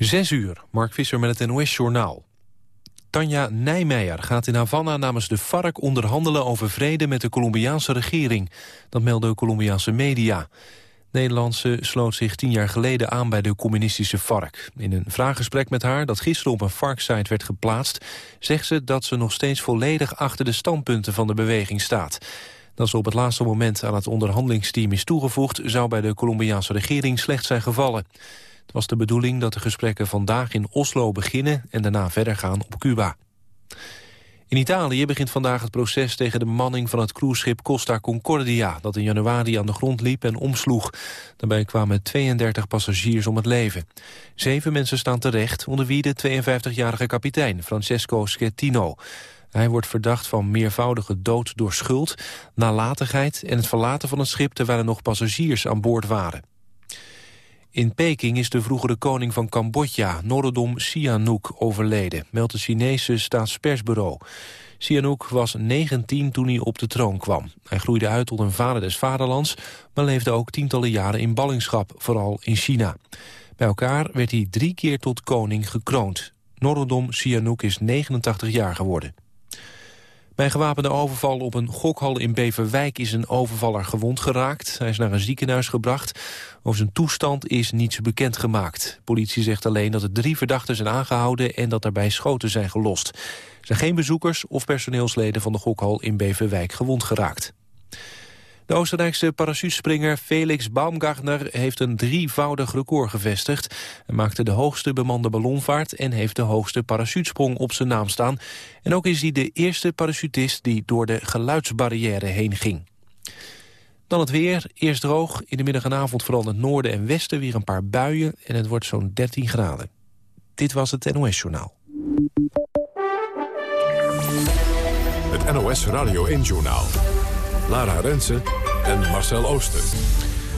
Zes uur, Mark Visser met het NOS-journaal. Tanja Nijmeijer gaat in Havana namens de FARC onderhandelen over vrede met de Colombiaanse regering. Dat melden Colombiaanse media. Nederlandse sloot zich tien jaar geleden aan bij de communistische FARC. In een vraaggesprek met haar, dat gisteren op een FARC-site werd geplaatst... zegt ze dat ze nog steeds volledig achter de standpunten van de beweging staat. Dat ze op het laatste moment aan het onderhandelingsteam is toegevoegd... zou bij de Colombiaanse regering slecht zijn gevallen. Het was de bedoeling dat de gesprekken vandaag in Oslo beginnen... en daarna verder gaan op Cuba. In Italië begint vandaag het proces tegen de bemanning van het cruiseschip Costa Concordia... dat in januari aan de grond liep en omsloeg. Daarbij kwamen 32 passagiers om het leven. Zeven mensen staan terecht, onder wie de 52-jarige kapitein Francesco Schettino. Hij wordt verdacht van meervoudige dood door schuld, nalatigheid... en het verlaten van het schip terwijl er nog passagiers aan boord waren. In Peking is de vroegere koning van Cambodja, Norodom Sihanouk, overleden, meldt het Chinese staatspersbureau. Sihanouk was 19 toen hij op de troon kwam. Hij groeide uit tot een vader des vaderlands, maar leefde ook tientallen jaren in ballingschap, vooral in China. Bij elkaar werd hij drie keer tot koning gekroond. Norodom Sihanouk is 89 jaar geworden. Bij een gewapende overval op een gokhal in Beverwijk is een overvaller gewond geraakt. Hij is naar een ziekenhuis gebracht. Over zijn toestand is niets bekendgemaakt. Politie zegt alleen dat er drie verdachten zijn aangehouden en dat daarbij schoten zijn gelost. Er zijn geen bezoekers of personeelsleden van de gokhal in Beverwijk gewond geraakt. De Oostenrijkse parachutespringer Felix Baumgartner heeft een drievoudig record gevestigd. Hij maakte de hoogste bemande ballonvaart en heeft de hoogste parachutesprong op zijn naam staan. En ook is hij de eerste parachutist die door de geluidsbarrière heen ging. Dan het weer, eerst droog, in de middag en avond vooral in het noorden en westen weer een paar buien en het wordt zo'n 13 graden. Dit was het NOS Journaal. Het NOS Radio 1 Journaal. Lara Rensen en Marcel Ooster.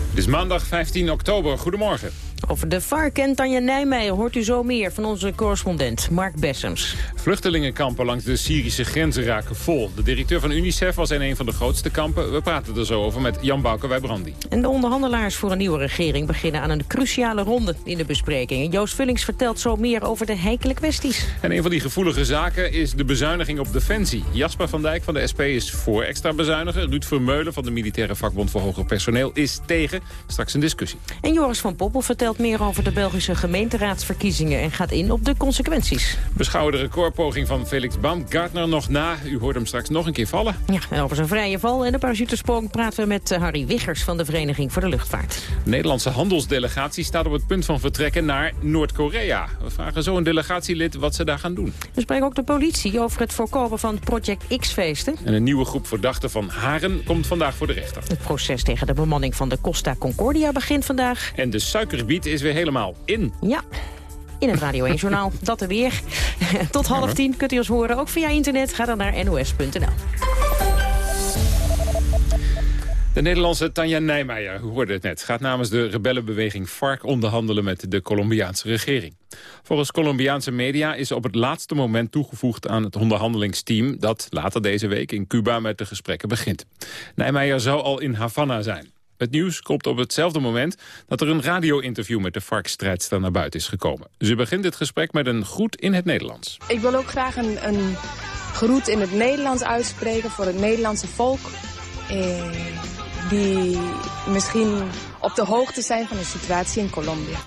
Het is maandag 15 oktober. Goedemorgen. Over de vark en Tanja Nijmeijer hoort u zo meer van onze correspondent Mark Bessems. Vluchtelingenkampen langs de Syrische grenzen raken vol. De directeur van UNICEF was in een van de grootste kampen. We praten er zo over met Jan Bouke bij Brandi. En de onderhandelaars voor een nieuwe regering beginnen aan een cruciale ronde in de besprekingen. Joost Vullings vertelt zo meer over de heikele kwesties. En een van die gevoelige zaken is de bezuiniging op defensie. Jasper van Dijk van de SP is voor extra bezuinigen. Ruud Vermeulen van de militaire vakbond voor hoger personeel is tegen. Straks een discussie. En Joris van Poppel vertelt meer over de Belgische gemeenteraadsverkiezingen... en gaat in op de consequenties. Beschouwen de recordpoging van Felix Baumgartner nog na. U hoort hem straks nog een keer vallen. Ja, en over zijn vrije val en de parachutesprong praten we met eh, Harry Wiggers... van de Vereniging voor de Luchtvaart. De Nederlandse handelsdelegatie staat op het punt van vertrekken naar Noord-Korea. We vragen zo een delegatielid wat ze daar gaan doen. We spreken ook de politie over het voorkomen van Project X-feesten. En een nieuwe groep verdachten van Haren komt vandaag voor de rechter. Het proces tegen de bemanning van de Costa Concordia begint vandaag. En de is weer helemaal in. Ja, in het Radio 1 Journaal. Dat er weer. Tot half tien kunt u ons horen, ook via internet. Ga dan naar nos.nl. De Nederlandse Tanja Nijmeijer, u hoorde het net, gaat namens de rebellenbeweging FARC onderhandelen met de Colombiaanse regering. Volgens Colombiaanse media is op het laatste moment toegevoegd aan het onderhandelingsteam dat later deze week in Cuba met de gesprekken begint. Nijmeijer zou al in Havana zijn. Het nieuws komt op hetzelfde moment dat er een radio-interview met de FARC-strijdster naar buiten is gekomen. Ze begint dit gesprek met een groet in het Nederlands. Ik wil ook graag een, een groet in het Nederlands uitspreken voor het Nederlandse volk. Eh, die misschien op de hoogte zijn van de situatie in Colombia.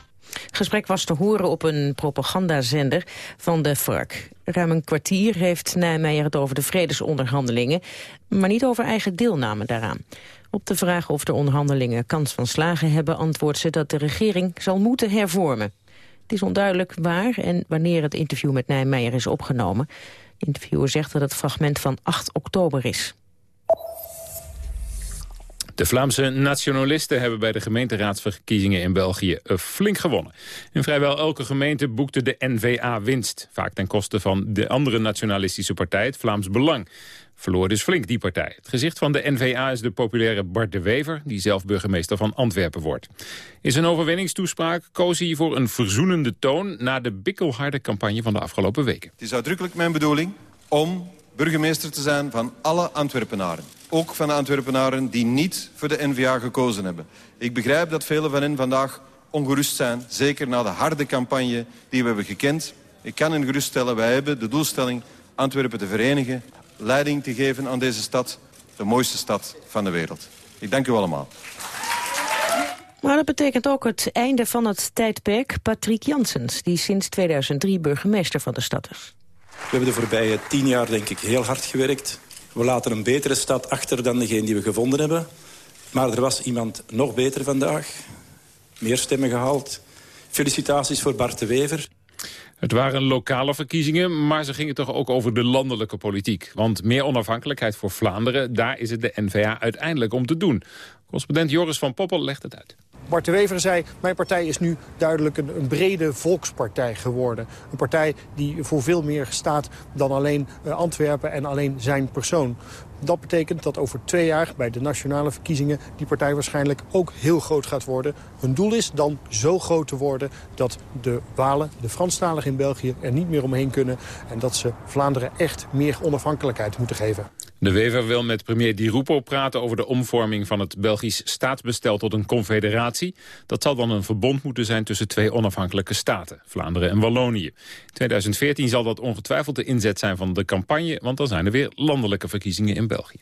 Het gesprek was te horen op een propagandazender van de FARC. Ruim een kwartier heeft Nijmeijer het over de vredesonderhandelingen... maar niet over eigen deelname daaraan. Op de vraag of de onderhandelingen kans van slagen hebben... antwoordt ze dat de regering zal moeten hervormen. Het is onduidelijk waar en wanneer het interview met Nijmeijer is opgenomen. De interviewer zegt dat het fragment van 8 oktober is. De Vlaamse nationalisten hebben bij de gemeenteraadsverkiezingen in België flink gewonnen. In vrijwel elke gemeente boekte de NVA winst. Vaak ten koste van de andere nationalistische partij, het Vlaams Belang. Verloor dus flink die partij. Het gezicht van de NVA is de populaire Bart de Wever... die zelf burgemeester van Antwerpen wordt. In zijn overwinningstoespraak koos hij voor een verzoenende toon... na de bikkelharde campagne van de afgelopen weken. Het is uitdrukkelijk mijn bedoeling om burgemeester te zijn van alle Antwerpenaren. Ook van de Antwerpenaren die niet voor de NVA gekozen hebben. Ik begrijp dat velen van hen vandaag ongerust zijn. Zeker na de harde campagne die we hebben gekend. Ik kan hen geruststellen, wij hebben de doelstelling Antwerpen te verenigen. Leiding te geven aan deze stad. De mooiste stad van de wereld. Ik dank u allemaal. Maar dat betekent ook het einde van het tijdperk Patrick Janssens... die sinds 2003 burgemeester van de stad is. We hebben de voorbije tien jaar denk ik heel hard gewerkt. We laten een betere stad achter dan degene die we gevonden hebben. Maar er was iemand nog beter vandaag. Meer stemmen gehaald. Felicitaties voor Bart de Wever. Het waren lokale verkiezingen, maar ze gingen toch ook over de landelijke politiek. Want meer onafhankelijkheid voor Vlaanderen, daar is het de N-VA uiteindelijk om te doen. Correspondent Joris van Poppel legt het uit. Bart de Wever zei, mijn partij is nu duidelijk een, een, brede volkspartij geworden. Een partij die voor veel meer staat dan alleen uh, Antwerpen en alleen zijn persoon. Dat betekent dat over twee jaar bij de nationale verkiezingen... die partij waarschijnlijk ook heel groot gaat worden. Hun doel is dan zo groot te worden dat de Walen, de Franstaligen in België... er niet meer omheen kunnen en dat ze Vlaanderen echt meer onafhankelijkheid moeten geven. De Wever wil met premier Di Rupo praten over de omvorming van het Belgisch staatsbestel tot een confederatie. Dat zal dan een verbond moeten zijn tussen twee onafhankelijke staten, Vlaanderen en Wallonië. In 2014 zal dat ongetwijfeld de inzet zijn van de campagne, want dan zijn er weer landelijke verkiezingen in België.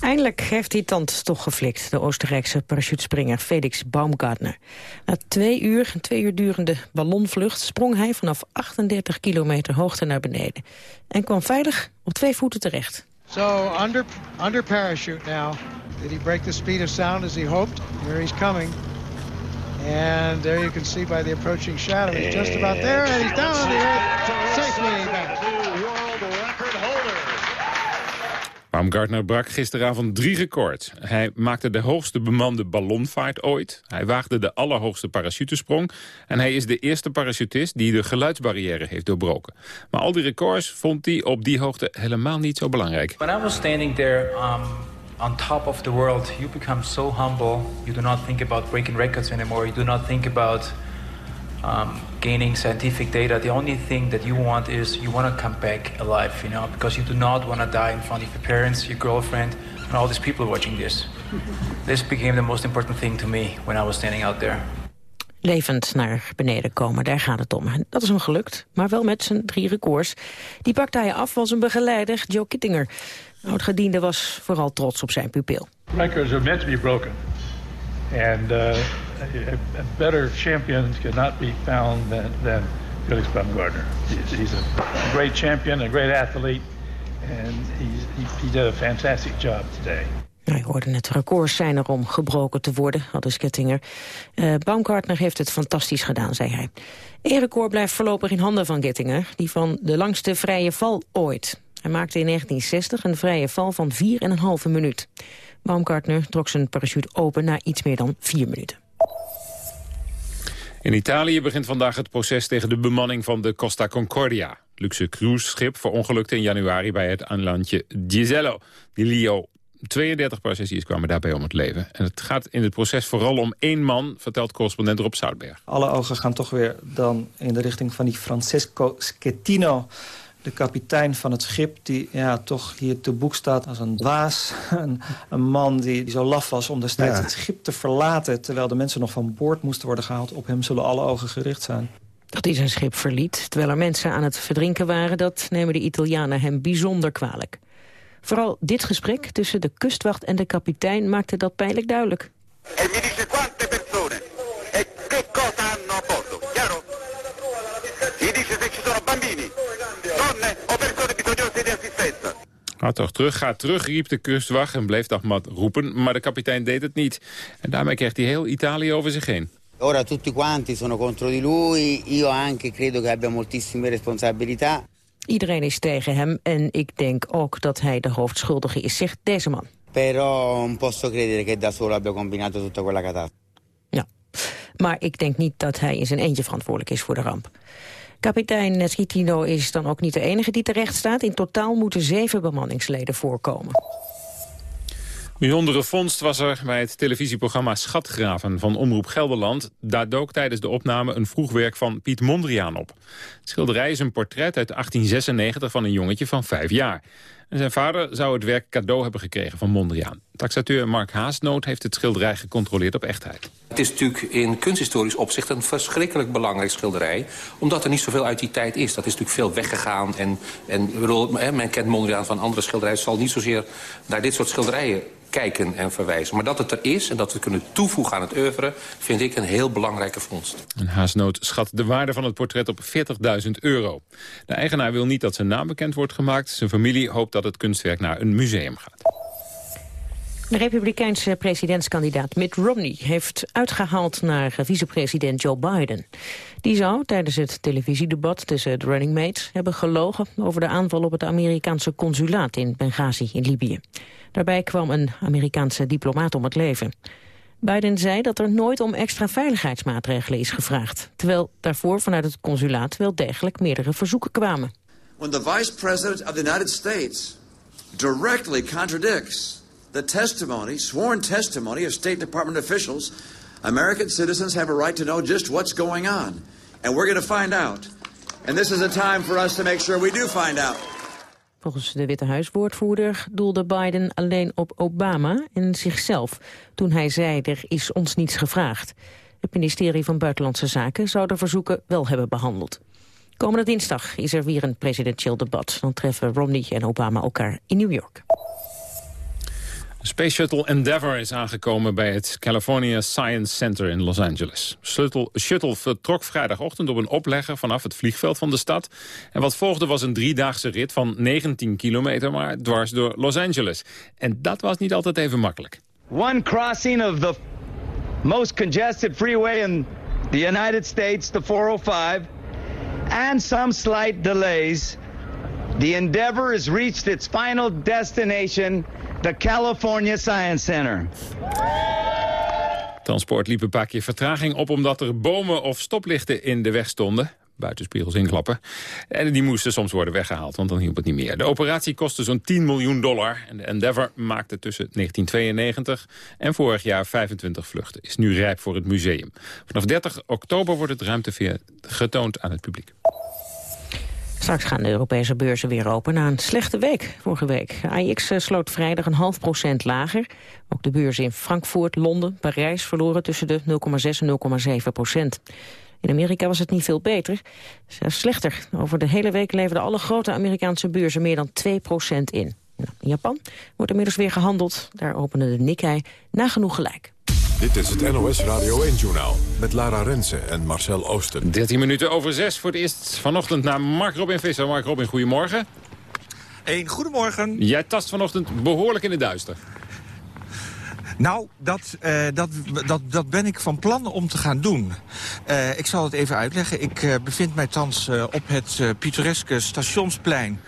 Eindelijk heeft hij tand toch geflikt, de Oostenrijkse parachutespringer Felix Baumgartner. Na twee uur, een twee uur durende ballonvlucht sprong hij vanaf 38 kilometer hoogte naar beneden. En kwam veilig op twee voeten terecht. So under, under parachute now. Did he break the speed of sound as he hoped? Here he's coming. And there you can see by the approaching shadow, he's just about there, and he's down on the earth, safely back. Baumgartner brak gisteravond drie records. Hij maakte de hoogste bemande ballonvaart ooit. Hij waagde de allerhoogste parachutesprong. En hij is de eerste parachutist die de geluidsbarrière heeft doorbroken. Maar al die records vond hij op die hoogte helemaal niet zo belangrijk. When I was standing there um, on top of the world, you become so humble. You do not think about breaking records anymore. You do not think about um, gaining scientific data. The only thing that you want is you want to come back alive, you know, because you do not want to die in front of your parents, your girlfriend, and all these people watching this. this became the most important thing to me when I was standing out there. Levend naar beneden komen, daar gaat het om. Dat is hem gelukt, maar wel met zijn drie records. Die pakte hij af van zijn begeleider, Joe Kittinger. Oud-gediende was vooral trots op zijn pupil. Records are meant to be broken. And uh, a, better champion could not be found than, than Felix Baumgartner. He's, he's, a great champion, a great athlete, and he's, he, he did a fantastic job today. Hij hoorde het, records zijn er om gebroken te worden, de Skettinger. Uh, Baumgartner heeft het fantastisch gedaan, zei hij. Erekoor blijft voorlopig in handen van Gettinger, die van de langste vrije val ooit. Hij maakte in 1960 een vrije val van 4,5 minuut. Baumgartner trok zijn parachute open na iets meer dan 4 minuten. In Italië begint vandaag het proces tegen de bemanning van de Costa Concordia. Luxe cruiseschip verongelukte in januari bij het aanlandje Gisello di Lio. 32 passagiers kwamen daarbij om het leven. En het gaat in het proces vooral om één man, vertelt correspondent Rob Zoutberg. Alle ogen gaan toch weer dan in de richting van die Francesco Schettino de kapitein van het schip... die ja, toch hier te boek staat als een dwaas. Een, een man die, die zo laf was om destijds het schip te verlaten... terwijl de mensen nog van boord moesten worden gehaald. Op hem zullen alle ogen gericht zijn. Dat hij zijn schip verliet, terwijl er mensen aan het verdrinken waren... dat nemen de Italianen hem bijzonder kwalijk. Vooral dit gesprek tussen de kustwacht en de kapitein maakte dat pijnlijk duidelijk. Ga toch terug, ga terug, riep de kustwacht en bleef Ahmad roepen. Maar de kapitein deed het niet. En daarmee kreeg hij heel Italië over zich heen. Ora tutti quanti sono contro di lui, io anche credo che abbia moltissime responsabilità. Iedereen is tegen hem en ik denk ook dat hij de hoofdschuldige is, zegt deze man. Però non posso credere che da solo abbia combinato tutta quella catastrofe. Ja, maar ik denk niet dat hij in zijn eentje verantwoordelijk is voor de ramp. Kapitein Neschitino is dan ook niet de enige die terecht staat. In totaal moeten zeven bemanningsleden voorkomen. Bijzondere vondst was er bij het televisieprogramma Schatgraven van Omroep Gelderland. Daar dook tijdens de opname een vroegwerk van Piet Mondriaan op. Het schilderij is een portret uit 1896 van een jongetje van vijf jaar. En zijn vader zou het werk cadeau hebben gekregen van Mondriaan. Taxateur Mark Haasnoot heeft het schilderij gecontroleerd op echtheid. Het is natuurlijk in kunsthistorisch opzicht een verschrikkelijk belangrijk schilderij. Omdat er niet zoveel uit die tijd is. Dat is natuurlijk veel weggegaan. En, en men kent Mondriaan van andere schilderijen. Zal niet zozeer naar dit soort schilderijen kijken en verwijzen. Maar dat het er is en dat we kunnen toevoegen aan het oeuvre... vind ik een heel belangrijke vondst. En Haasnoot schat de waarde van het portret op 40.000 euro. De eigenaar wil niet dat zijn naam bekend wordt gemaakt. Zijn familie hoopt dat het kunstwerk naar een museum gaat. De republikeinse presidentskandidaat Mitt Romney heeft uitgehaald naar vicepresident Joe Biden. Die zou tijdens het televisiedebat tussen de running mates hebben gelogen over de aanval op het Amerikaanse consulaat in Benghazi in Libië. Daarbij kwam een Amerikaanse diplomaat om het leven. Biden zei dat er nooit om extra veiligheidsmaatregelen is gevraagd, terwijl daarvoor vanuit het consulaat wel degelijk meerdere verzoeken kwamen. When the vice president of the United States directly contradicts the testimony, sworn testimony of State Department officials, American citizens have a right to know just what's going on. And we're going to find out. And this is a time for us to make sure we do find out. Volgens de Witte Huiswoordvoerder doelde Biden alleen op Obama en zichzelf... toen hij zei er is ons niets gevraagd. Het ministerie van Buitenlandse Zaken zou de verzoeken wel hebben behandeld. Komende dinsdag is er weer een presidentieel debat. Dan treffen Romney en Obama elkaar in New York. Space Shuttle Endeavour is aangekomen bij het California Science Center in Los Angeles. Shuttle, shuttle vertrok vrijdagochtend op een oplegger vanaf het vliegveld van de stad. En wat volgde was een driedaagse rit van 19 kilometer, maar dwars door Los Angeles. En dat was niet altijd even makkelijk. One crossing of the most congested freeway in the United States, the 405, and some slight delays. The Endeavour has reached its final destination the California Science Center. Transport liep een paar keer vertraging op omdat er bomen of stoplichten in de weg stonden. Buitenspiegels inklappen. En die moesten soms worden weggehaald, want dan hielp het niet meer. De operatie kostte zo'n 10 miljoen dollar. En de Endeavour maakte tussen 1992 en vorig jaar 25 vluchten. Is nu rijp voor het museum. Vanaf 30 oktober wordt het ruimteveer getoond aan het publiek. Straks gaan de Europese beurzen weer open na een slechte week vorige week. AIX eh, sloot vrijdag een half procent lager. Ook de beurzen in Frankfurt, Londen, Parijs verloren tussen de 0,6 en 0,7 procent. In Amerika was het niet veel beter. Zelfs slechter. Over de hele week leverden alle grote Amerikaanse beurzen meer dan 2 procent in. Nou, in Japan wordt inmiddels weer gehandeld. Daar openen de Nikkei nagenoeg gelijk. Dit is het NOS Radio 1-journaal met Lara Rensen en Marcel Oosten. 13 minuten over 6 voor het eerst vanochtend naar Mark Robin Visser. Mark Robin, goedemorgen. Een goedemorgen. Jij tast vanochtend behoorlijk in de duister. Nou, dat, uh, dat, dat, dat ben ik van plan om te gaan doen. Uh, ik zal het even uitleggen. Ik uh, bevind mij thans op het pittoreske stationsplein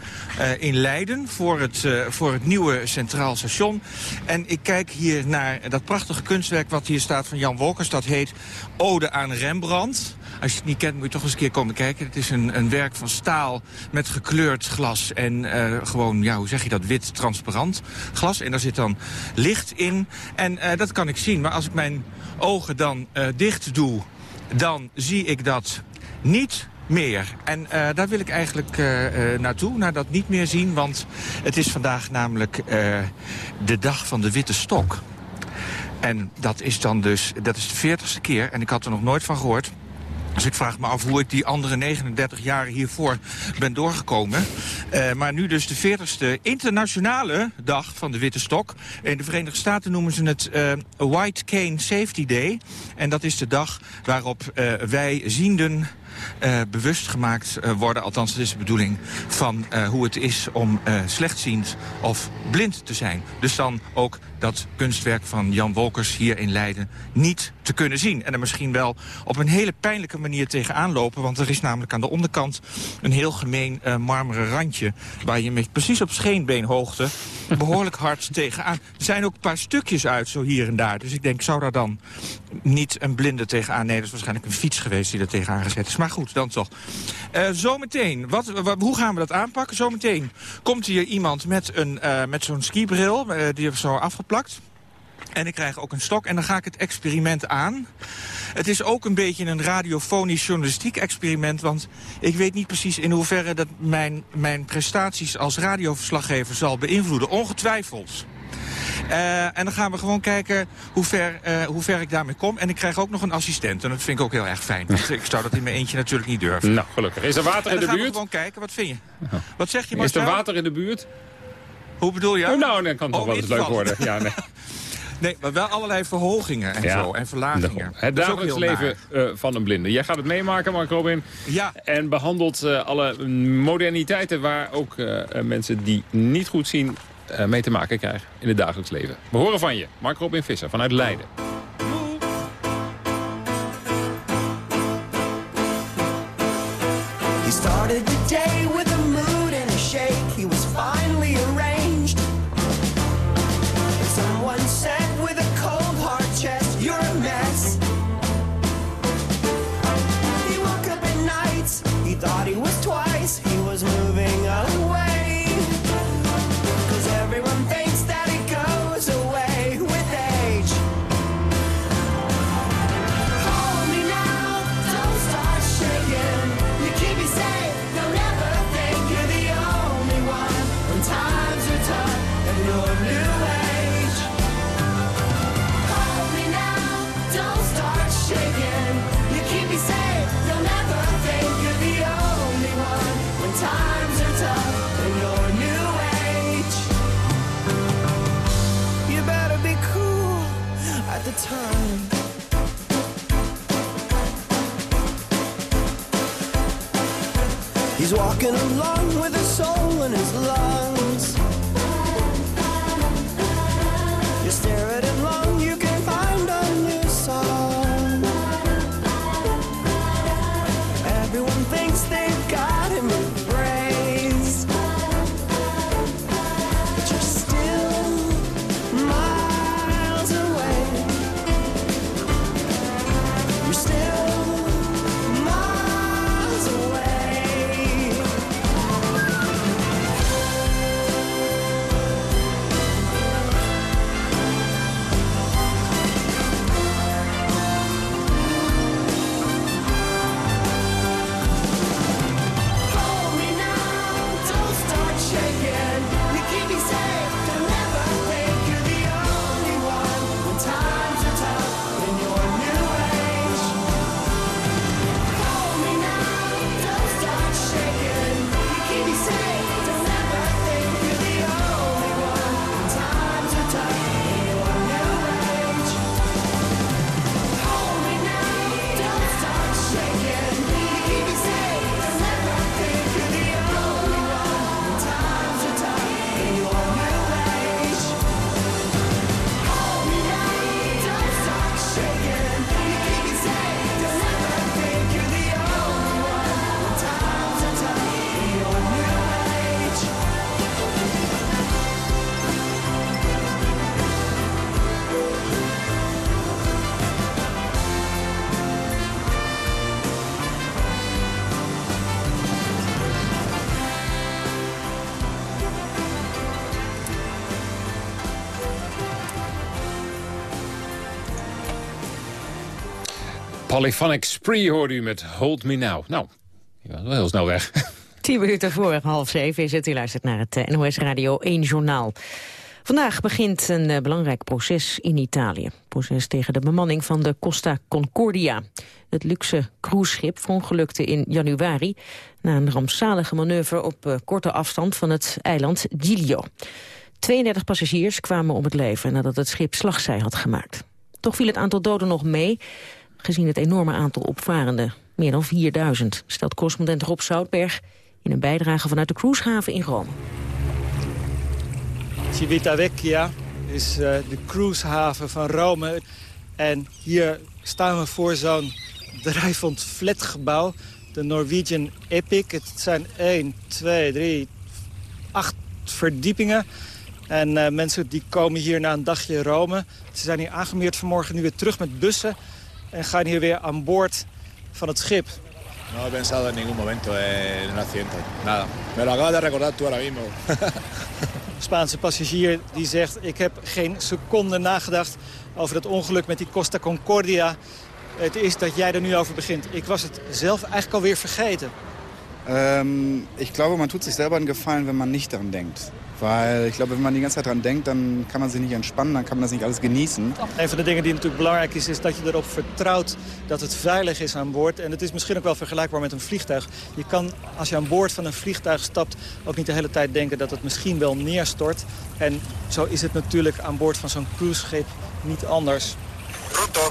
in Leiden... Voor het, voor het nieuwe Centraal Station. En ik kijk hier naar dat prachtige kunstwerk wat hier staat van Jan Wolkers. Dat heet Ode aan Rembrandt. Als je het niet kent, moet je toch eens een keer komen kijken. Het is een, een werk van staal met gekleurd glas en uh, gewoon, ja, hoe zeg je dat, wit transparant glas. En daar zit dan licht in. En uh, dat kan ik zien. Maar als ik mijn ogen dan uh, dicht doe, dan zie ik dat niet meer. En daar wil ik eigenlijk naartoe, naar dat niet meer zien. Want het is vandaag namelijk de dag van de witte stok. En dat is dan dus, dat is de veertigste keer, en ik had er nog nooit van gehoord... Dus ik vraag me af hoe ik die andere 39 jaren hiervoor ben doorgekomen. Uh, maar nu dus de 40ste internationale dag van de witte stok. In de Verenigde Staten noemen ze het uh, White Cane Safety Day. En dat is de dag waarop uh, wij zienden bewust gemaakt worden. Althans, dat is de bedoeling van hoe het is om slechtziend of blind te zijn. Dus dan ook dat kunstwerk van Jan Wolkers hier in Leiden niet te kunnen zien. En er misschien wel op een hele pijnlijke manier tegenaan lopen. Want er is namelijk aan de onderkant een heel gemeen uh, marmeren randje... waar je met precies op scheenbeenhoogte behoorlijk hard tegenaan... Er zijn ook een paar stukjes uit, zo hier en daar. Dus ik denk, zou daar dan niet een blinde tegenaan... Nee, dat is waarschijnlijk een fiets geweest die er tegenaan gezet is. Maar goed, dan toch. Uh, zometeen, wat, wat, hoe gaan we dat aanpakken? Zometeen komt hier iemand met, een, uh, met zo'n skibril, die heeft zo En ik krijg ook een stok en dan ga ik het experiment aan. Het is ook een beetje een radiofonisch journalistiek experiment... want ik weet niet precies in hoeverre dat mijn, mijn prestaties als radioverslaggever zal beïnvloeden. Ongetwijfeld. Uh, en dan gaan we gewoon kijken hoe ver, uh, hoe ver ik daarmee kom. En ik krijg ook nog een assistent. En dat vind ik ook heel erg fijn. Want ik zou dat in mijn eentje natuurlijk niet durven. Nou, gelukkig. Is er water in de buurt? gaan we gewoon kijken. Wat vind je? Wat zeg je, Marcel? Is er water in de buurt? Hoe bedoel je? Oh, nou, dan kan het oh, nog wel eens leuk worden. Ja, nee. Nee, maar wel allerlei verhogingen en zo. En verlagingen. Het dagelijks leven uh, van een blinde. Jij gaat het meemaken, Mark Robin. Ja. En behandelt uh, alle moderniteiten waar ook uh, mensen die niet goed zien mee te maken krijgen in het dagelijks leven. We horen van je, Mark Robin Visser vanuit Leiden. He started the day with Walking along with a soul in his lungs. Polyphonic Spree hoorde u met Hold Me Now. Nou, was wel heel snel weg. Tien minuten voor half zeven is het. U luistert naar het eh, NOS Radio 1 Journaal. Vandaag begint een eh, belangrijk proces in Italië. Proces tegen de bemanning van de Costa Concordia. Het luxe cruiseschip verongelukte in januari... na een rampzalige manoeuvre op eh, korte afstand van het eiland Giglio. 32 passagiers kwamen om het leven nadat het schip slagzij had gemaakt. Toch viel het aantal doden nog mee, gezien het enorme aantal opvarenden. Meer dan 4000, stelt correspondent Rob Zoutberg... in een bijdrage vanuit de cruisehaven in Rome. Civitavecchia is eh, de cruisehaven van Rome. En hier staan we voor zo'n drijvend flatgebouw. De Norwegian Epic. Het zijn 1, 2, 3, 8 verdiepingen. En eh, mensen die komen hier na een dagje Rome. Ze zijn hier aangemeerd vanmorgen nu weer terug met bussen. En gaan hier weer aan boord van het schip. No he pensado en ningún momento en un accidente. Nada. Me lo acabas de recordar tú ahora mismo. Spaanse passagier die zegt... ik heb geen seconde nagedacht over het ongeluk met die Costa Concordia. Het is dat jij er nu over begint. Ik was het zelf eigenlijk alweer vergeten. Ähm, ich glaube, man tut sich selber einen Gefallen, wenn man nicht daran denkt. Weil ich glaube, wenn man die ganze Zeit daran denkt, dann kann man sich nicht entspannen, dann kann man das nicht alles genießen. Een van de dingen die natuurlijk belangrijk is, is dat je erop vertrouwt dat het veilig is aan boord. En het is misschien ook wel vergelijkbaar met een vliegtuig. Je kan, als je aan boord van een vliegtuig stapt, ook niet de hele tijd denken dat het misschien wel neerstort. En zo is het natuurlijk aan boord van zo'n cruiseschip niet anders. Da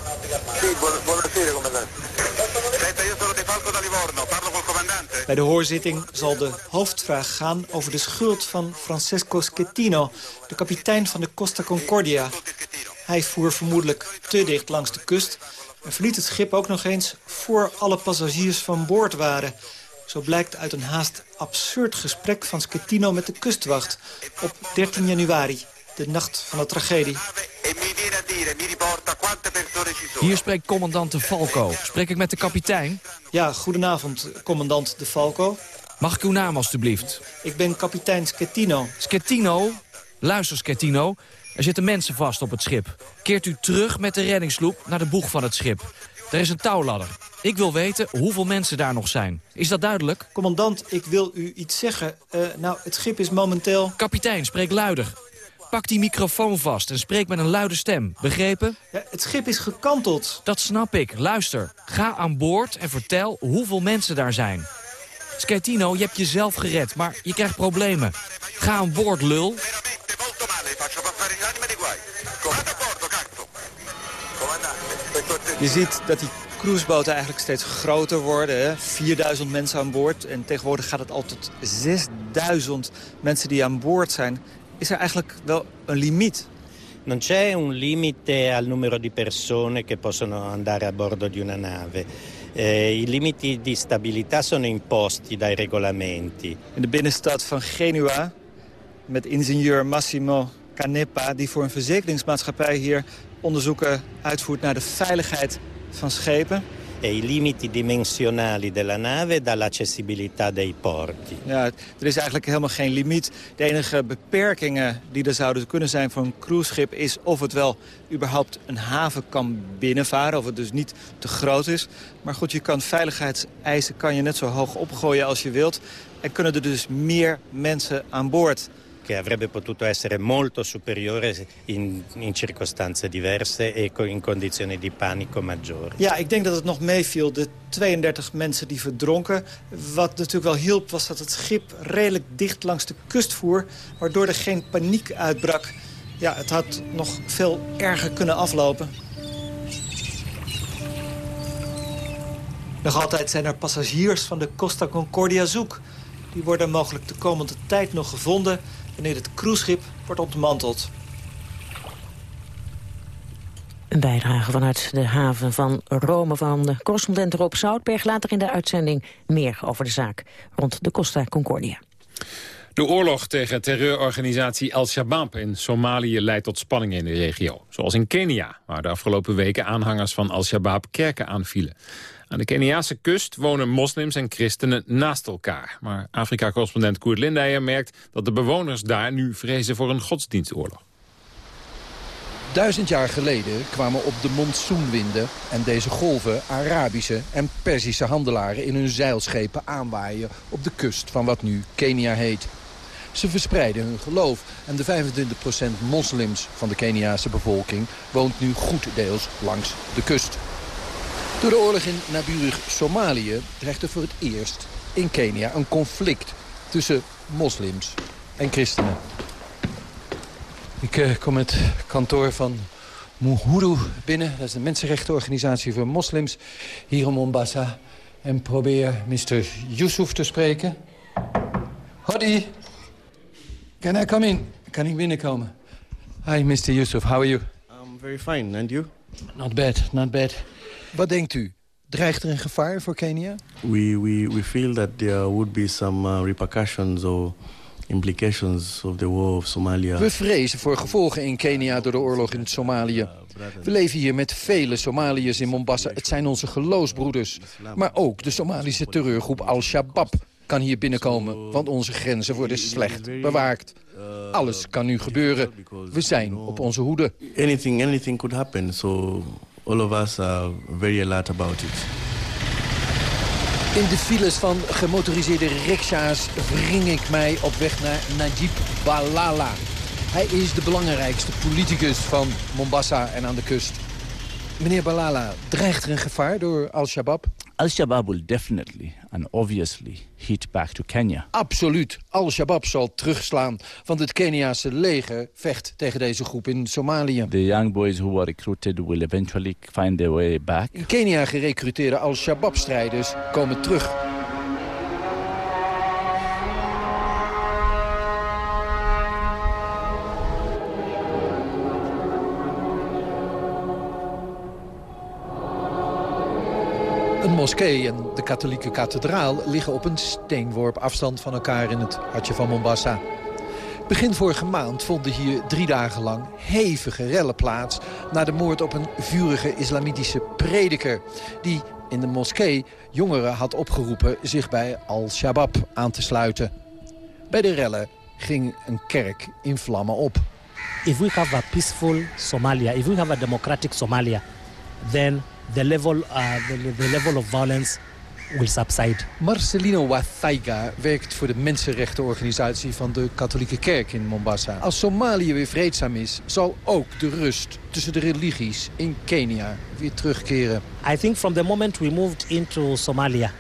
Livorno, parlo col comandante. Bij de hoorzitting zal de hoofdvraag gaan over de schuld van Francesco Schettino, de kapitein van de Costa Concordia. Hij voer vermoedelijk te dicht langs de kust en verliet het schip ook nog eens voor alle passagiers van boord waren. Zo blijkt uit een haast absurd gesprek van Schettino met de kustwacht op 13 januari, de nacht van de tragedie. Hier spreekt commandant De Falco. Spreek ik met de kapitein? Ja, goedenavond, commandant De Falco. Mag ik uw naam alstublieft? Ik ben kapitein Schettino. Schettino? Luister, Schettino. Er zitten mensen vast op het schip. Keert u terug met de reddingssloep naar de boeg van het schip. Er is een touwladder. Ik wil weten hoeveel mensen daar nog zijn. Is dat duidelijk? Commandant, ik wil u iets zeggen. Eh, nou, het schip is momenteel... Kapitein, spreek luider. Pak die microfoon vast en spreek met een luide stem. Begrepen? Ja, het schip is gekanteld. Dat snap ik. Luister. Ga aan boord en vertel hoeveel mensen daar zijn. Schettino, je hebt jezelf gered, maar je krijgt problemen. Ga aan boord, lul. Je ziet dat die cruiseboten eigenlijk steeds groter worden. Hè? 4000 mensen aan boord. En tegenwoordig gaat het al tot 6000 mensen die aan boord zijn. Is er eigenlijk wel een limiet? Non c'è un limite al numero di persone che possono andare a bordo di una nave. Eh, I limiti di stabilità sono imposti dai regolamenti. In de binnenstad van Genua, met ingenieur Massimo Canepa... die voor een verzekeringsmaatschappij hier onderzoeken uitvoert naar de veiligheid van schepen. E i limiti dimensionali della nave dall'accessibilità dei porti. Ja, er is eigenlijk helemaal geen limiet. De enige beperkingen die er zouden kunnen zijn voor een cruiseschip... is of het wel überhaupt een haven kan binnenvaren, of het dus niet te groot is. Maar goed, je kan veiligheidseisen kan je net zo hoog opgooien als je wilt. En kunnen er dus meer mensen aan boord che avrebbe potuto essere molto superiore in, in circostanze diverse e in condizioni di panico maggiori. Ja, ik denk dat het nog meeviel, de 32 mensen die verdronken. Wat natuurlijk wel hielp, was dat het schip redelijk dicht langs de kust voer... waardoor er geen paniek uitbrak. Ja, het had nog veel erger kunnen aflopen. Nog altijd zijn er passagiers van de Costa Concordia zoek. Die worden mogelijk de komende tijd nog gevonden... wanneer het cruiseschip wordt ontmanteld. Een bijdrage vanuit de haven van Rome van de correspondent Rob Zoutberg. Later in de uitzending meer over de zaak rond de Costa Concordia. De oorlog tegen terreurorganisatie Al-Shabaab in Somalië leidt tot spanningen in de regio. Zoals in Kenia, waar de afgelopen weken aanhangers van Al-Shabaab kerken aanvielen. Aan de Keniaanse kust wonen moslims en christenen naast elkaar. Maar Afrika-correspondent Koert Lindeyer merkt dat de bewoners daar nu vrezen voor een godsdienstoorlog. Duizend jaar geleden kwamen op de monsoonwinden en deze golven Arabische en Perzische handelaren in hun zeilschepen aanwaaien op de kust van wat nu Kenia heet. Ze verspreiden hun geloof en de 25% moslims van de Keniaanse bevolking woont nu goed deels langs de kust. Door de oorlog in naburig Somalië dreigt er voor het eerst in Kenia een conflict tussen moslims en christenen. Ik eh, kom het kantoor van Muhuru binnen. Dat is een mensenrechtenorganisatie voor moslims hier in Mombasa. En probeer Mr. Yusuf te spreken. Hodi, can I come in? Kan ik binnenkomen? Hi, Mr. Yusuf, how are you? I'm very fine, and you? Not bad, not bad. Wat denkt u? Dreigt er een gevaar voor Kenia? We, we, we feel that there would be some uh, repercussions or implications of the war of Somalia. We vrezen voor gevolgen in Kenia door de oorlog in het Somalië. We leven hier met vele Somaliërs in Mombasa. Het zijn onze geloofsbroeders. Maar ook de Somalische terreurgroep Al-Shabaab kan hier binnenkomen, want onze grenzen worden slecht bewaakt. Alles kan nu gebeuren. We zijn op onze hoede. Anything, anything could happen. So all of us are very alert about it. In de files van gemotoriseerde riksha's wring ik mij op weg naar Najib Balala. Hij is de belangrijkste politicus van Mombasa en aan de kust. Meneer Balala, dreigt er een gevaar door Al-Shabaab? Al-Shabaab will definitely and obviously hit back to Kenya. Absoluut. Al-Shabaab zal terugslaan, want het Keniaanse leger vecht tegen deze groep in Somalië. The young boys who were recruited will eventually find their way back. In Kenia gerecruiteerde Al-Shabaab-strijders komen terug. Een moskee en de katholieke kathedraal liggen op een steenworp afstand van elkaar in het hartje van Mombasa. Begin vorige maand vonden hier drie dagen lang hevige rellen plaats... na de moord op een vurige islamitische prediker... die in de moskee jongeren had opgeroepen zich bij Al-Shabaab aan te sluiten. Bij de rellen ging een kerk in vlammen op. If we have a peaceful Somalia, if we have a democratic Somalia... then the level, uh, the, the level of violence will subside. Marcelino Wathaiga werkt voor de mensenrechtenorganisatie van de katholieke kerk in Mombasa. Als Somalië weer vreedzaam is, zal ook de rust tussen de religies in Kenia weer terugkeren. I think from the moment we moved into Somalia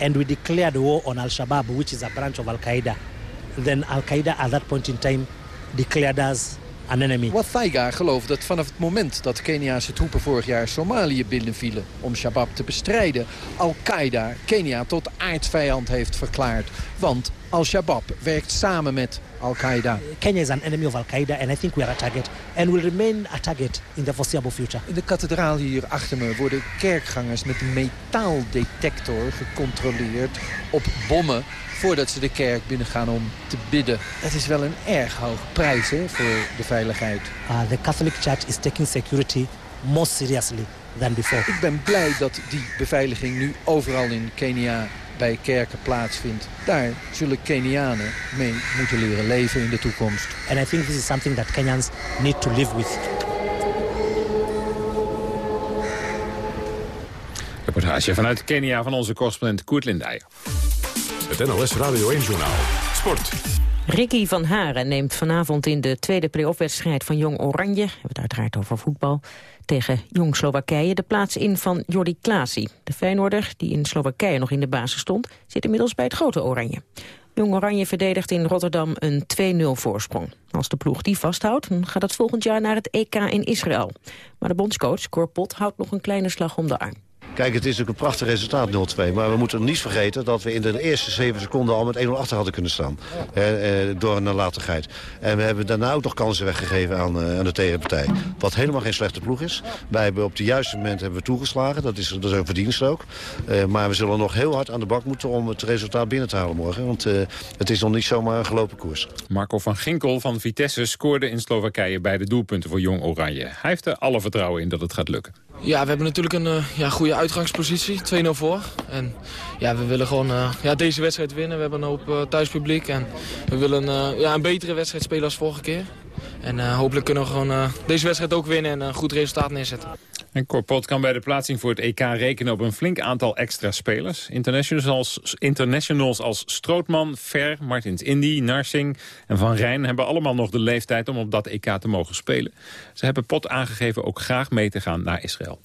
and we declared war on Al-Shabaab, which is a branch of Al-Qaeda, then Al-Qaeda at that point in time declared us an enemy. Wathaiga gelooft dat vanaf het moment dat Keniaanse troepen vorig jaar Somalië binnenvielen om Shabab te bestrijden, Al-Qaeda Kenia tot aardsvijand heeft verklaard. Want Al-Shabaab werkt samen met Al-Qaeda. Kenya is an enemy of Al-Qaeda and I think we are a target and will remain a target in the foreseeable future. In de kathedraal hier achter me worden kerkgangers met een metaaldetector gecontroleerd op bommen voordat ze de kerk binnengaan om te bidden. Het is wel een erg hoge prijs hè, voor de veiligheid. Uh, the Catholic Church is taking security more seriously than before. Ik ben blij dat die beveiliging nu overal in Kenia bij kerken plaatsvindt. Daar zullen Kenianen mee moeten leren leven in de toekomst. And I think this is something that Kenyans need to live with. Reportage vanuit Kenia van onze correspondent Koert Lindijer. Het NOS Radio 1-journaal. Sport. Ricky van Haren neemt vanavond in de tweede play-off-wedstrijd van Jong Oranje... we hebben het uiteraard over voetbal, tegen Jong Slowakije... de plaats in van Jordi Klaasie. De Feyenoorder, die in Slowakije nog in de basis stond... zit inmiddels bij het grote Oranje. Jong Oranje verdedigt in Rotterdam een 2-0 voorsprong. Als de ploeg die vasthoudt, dan gaat het volgend jaar naar het EK in Israël. Maar de bondscoach, Cor Pot, houdt nog een kleine slag om de arm. Kijk, het is natuurlijk een prachtig resultaat 0-2. Maar we moeten niet vergeten dat we in de eerste 7 seconden al met 1-0 achter hadden kunnen staan. Eh, eh, door een nalatigheid. En we hebben daarna ook nog kansen weggegeven aan, uh, aan de tegenpartij. Wat helemaal geen slechte ploeg is. Wij hebben op het juiste moment hebben we toegeslagen. Dat is, dat is een verdienst ook. Uh, maar we zullen nog heel hard aan de bak moeten om het resultaat binnen te halen morgen. Want uh, het is nog niet zomaar een gelopen koers. Marco van Ginkel van Vitesse scoorde in Slowakije beide doelpunten voor Jong Oranje. Hij heeft er alle vertrouwen in dat het gaat lukken. Ja, we hebben natuurlijk een uh, ja, goede uitgangspositie. 2-0 voor. En ja, we willen gewoon uh, ja, deze wedstrijd winnen. We hebben een hoop uh, thuispubliek. En we willen ja, een betere wedstrijd spelen als vorige keer. En hopelijk kunnen we gewoon deze wedstrijd ook winnen en een goed resultaat neerzetten. En Corpot kan bij de plaatsing voor het EK rekenen op een flink aantal extra spelers. Internationals als, internationals als Strootman, Ver, Martins Indy, Narsing en Van Rijn... hebben allemaal nog de leeftijd om op dat EK te mogen spelen. Ze hebben Pot aangegeven ook graag mee te gaan naar Israël.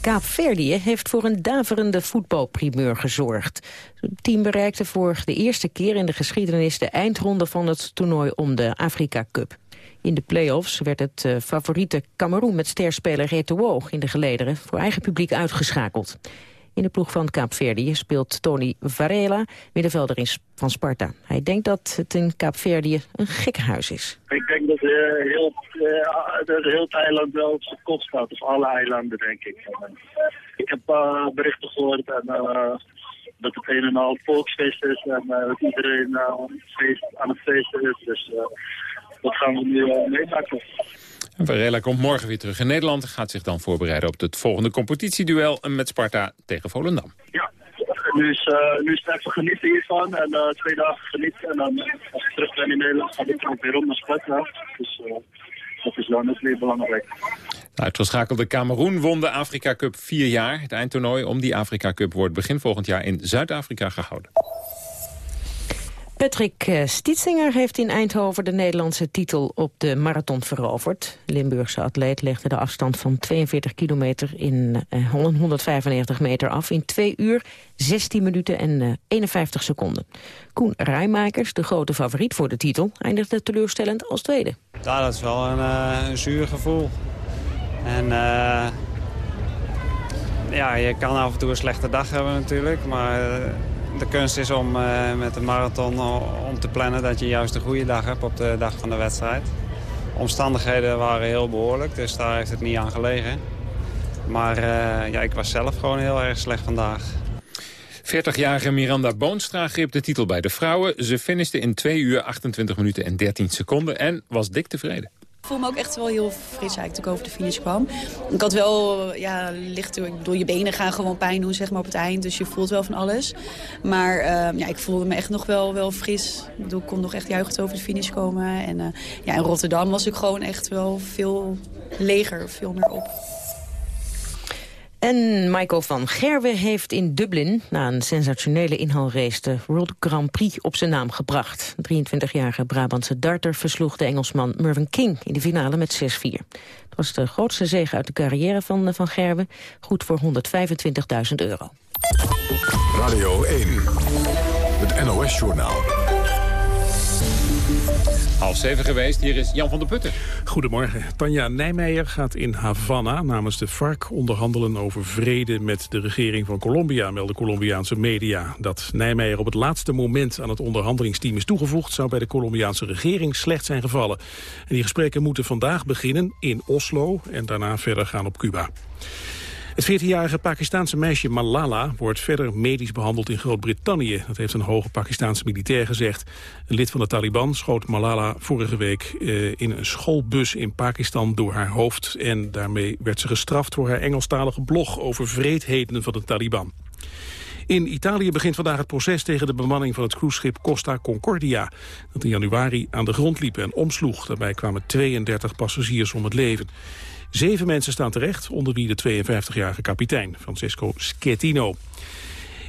Kaapverdië heeft voor een daverende voetbalprimeur gezorgd. Het team bereikte voor de eerste keer in de geschiedenis de eindronde van het toernooi om de Afrika Cup. In de play-offs werd het uh, favoriete Cameroen met sterspeler Eto'o in de gelederen voor eigen publiek uitgeschakeld. In de ploeg van Kaapverdië speelt Tony Varela, middenvelder van Sparta. Hij denkt dat het in Kaapverdië een gekkenhuis is. Ik denk dat, uh, heel, uh, dat heel het eiland wel op zijn kop staat, of alle eilanden denk ik. ik heb berichten gehoord dat het een en al volksfeest is en dat iedereen aan het feesten is. Dus dat gaan we nu uh, meemaken. Varela komt morgen weer terug in Nederland. Gaat zich dan voorbereiden op het volgende competitieduel met Sparta tegen Volendam. Ja, nu is, uh, nu is het even genieten hiervan en uh, twee dagen genieten. En dan als ik terug ben in Nederland ga ik ook weer om naar Spanje. Dus uh, dat is dan ook weer belangrijk. De uitgeschakelde Cameroen won de Afrika Cup vier jaar. Het eindtoernooi om die Afrika Cup wordt begin volgend jaar in Zuid-Afrika gehouden. Patrick eh, Stietzinger heeft in Eindhoven de Nederlandse titel op de marathon veroverd. Limburgse atleet legde de afstand van 42 kilometer in 195 eh, meter af in 2 uur, 16 minuten en 51 eh, seconden. Koen Rijmakers, de grote favoriet voor de titel, eindigde teleurstellend als tweede. Ja, dat is wel een, een zuur gevoel. En ja, je kan af en toe een slechte dag hebben natuurlijk, maar de kunst is om uh, met de marathon om te plannen dat je juist een goede dag hebt op de dag van de wedstrijd. Omstandigheden waren heel behoorlijk, dus daar heeft het niet aan gelegen. Maar uh, ja, ik was zelf gewoon heel erg slecht vandaag. 40-jarige Miranda Boonstra greep de titel bij de vrouwen. Ze finishte in 2 uur 28 minuten en 13 seconden en was dik tevreden. Ik voel me ook echt wel heel fris eigenlijk toen ik over de finish kwam. Ik had wel, ja, licht, ik bedoel, je benen gaan gewoon pijn doen zeg maar, op het eind. Dus je voelt wel van alles. Maar uh, ja, ik voelde me echt nog wel, wel fris. Ik, bedoel, ik kon nog echt juichend over de finish komen. En uh, ja, in Rotterdam was ik gewoon echt wel veel leger, veel meer op. En Michael van Gerwe heeft in Dublin... na een sensationele inhaalrace de World Grand Prix op zijn naam gebracht. 23-jarige Brabantse darter versloeg de Engelsman Mervyn King... in de finale met 6-4. Het was de grootste zege uit de carrière van Van Gerwe. Goed voor 125.000 euro. Radio 1, het NOS-journaal. Half zeven geweest, hier is Jan van der Putten. Goedemorgen. Tanja Nijmeijer gaat in Havana namens de FARC onderhandelen over vrede met de regering van Colombia, melden Colombiaanse media. Dat Nijmeijer op het laatste moment aan het onderhandelingsteam is toegevoegd, zou bij de Colombiaanse regering slecht zijn gevallen. En die gesprekken moeten vandaag beginnen in Oslo en daarna verder gaan op Cuba. Het 14-jarige Pakistaanse meisje Malala wordt verder medisch behandeld in Groot-Brittannië. Dat heeft een hoge Pakistaanse militair gezegd. Een lid van de Taliban schoot Malala vorige week eh, in een schoolbus in Pakistan door haar hoofd. En daarmee werd ze gestraft voor haar Engelstalige blog over vreedheden van de Taliban. In Italië begint vandaag het proces tegen de bemanning van het cruiseschip Costa Concordia. Dat in januari aan de grond liep en omsloeg. Daarbij kwamen 32 passagiers om het leven. Zeven mensen staan terecht, onder wie de 52-jarige kapitein, Francesco Schettino.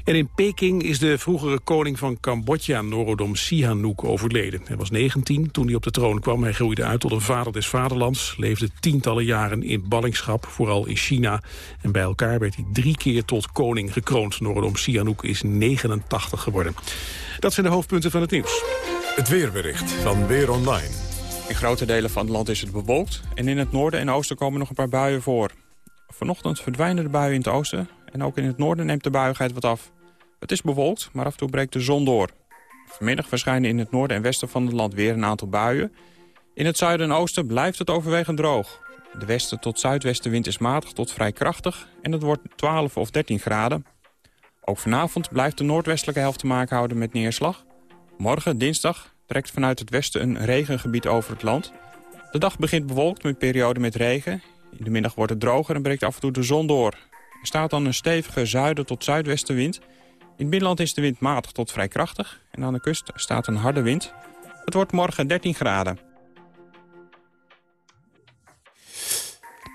En in Peking is de vroegere koning van Cambodja, Norodom Sihanouk, overleden. Hij was 19 toen hij op de troon kwam. Hij groeide uit tot een vader des vaderlands, leefde tientallen jaren in ballingschap, vooral in China. En bij elkaar werd hij drie keer tot koning gekroond. Norodom Sihanouk is 89 geworden. Dat zijn de hoofdpunten van het nieuws. Het weerbericht van Weer Online. In grote delen van het land is het bewolkt en in het noorden en oosten komen nog een paar buien voor. Vanochtend verdwijnen de buien in het oosten en ook in het noorden neemt de buiigheid wat af. Het is bewolkt, maar af en toe breekt de zon door. Vanmiddag verschijnen in het noorden en westen van het land weer een aantal buien. In het zuiden en oosten blijft het overwegend droog. De westen tot zuidwestenwind is matig tot vrij krachtig en het wordt 12 of 13 graden. Ook vanavond blijft de noordwestelijke helft te maken houden met neerslag. Morgen, dinsdag, trekt vanuit het westen een regengebied over het land. De dag begint bewolkt met perioden met regen. In de middag wordt het droger en breekt af en toe de zon door. Er staat dan een stevige zuiden tot zuidwestenwind. In het binnenland is de wind matig tot vrij krachtig. En aan de kust staat een harde wind. Het wordt morgen 13 graden.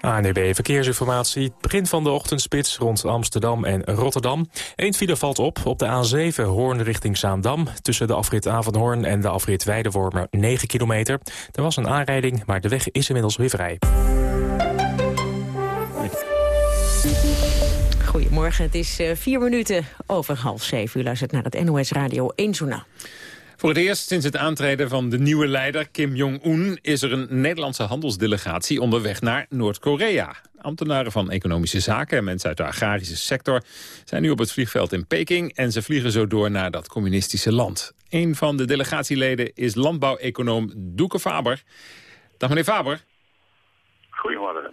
ANDB Verkeersinformatie. Het begin van de ochtendspits rond Amsterdam en Rotterdam. Eén file valt op op de A7 Hoorn richting Zaandam. Tussen de afrit Avanhoorn en de afrit Weidewormer 9 kilometer. Er was een aanrijding, maar de weg is inmiddels weer vrij. Goedemorgen, het is uh, vier minuten over half zeven. U luistert naar het NOS Radio 1 Journaal. Voor het eerst sinds het aantreden van de nieuwe leider Kim Jong-un... is er een Nederlandse handelsdelegatie onderweg naar Noord-Korea. Ambtenaren van economische zaken en mensen uit de agrarische sector... zijn nu op het vliegveld in Peking en ze vliegen zo door naar dat communistische land. Een van de delegatieleden is landbouweconoom Doeke Faber. Dag meneer Faber. Goedemorgen.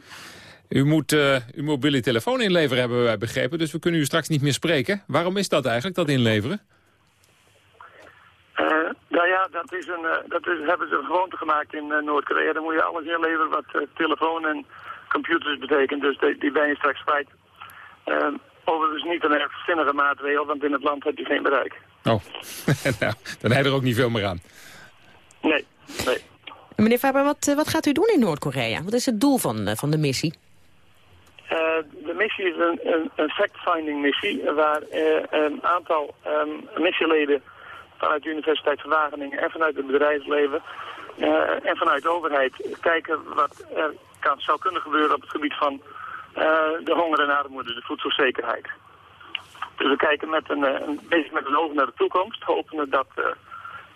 U moet uh, uw mobiele telefoon inleveren, hebben wij begrepen. Dus we kunnen u straks niet meer spreken. Waarom is dat eigenlijk, dat inleveren? Uh, nou ja, dat, is een, uh, dat is, hebben ze een gewoonte gemaakt in uh, Noord-Korea. Dan moet je alles inleveren wat telefoon en computers betekent. Dus die, die ben je straks kwijt. Ehm, Overigens niet een erg zinnige maatregel, want in het land heb je geen bereik. Oh, nou, dan heb je er ook niet veel meer aan. Nee, nee. Meneer Faber, wat, eh, wat gaat u doen in Noord-Korea? Wat is het doel van, eh, van de missie? Eh, de missie is een, een, een fact-finding missie waar eh, een aantal ehm, missieleden vanuit de Universiteit van Wageningen en vanuit het bedrijfsleven eh, en vanuit de overheid kijken wat er kan, zou kunnen gebeuren op het gebied van eh, de honger en armoede, de voedselzekerheid. Dus we kijken met een, eh, een, bezig met een oog naar de toekomst, hopende dat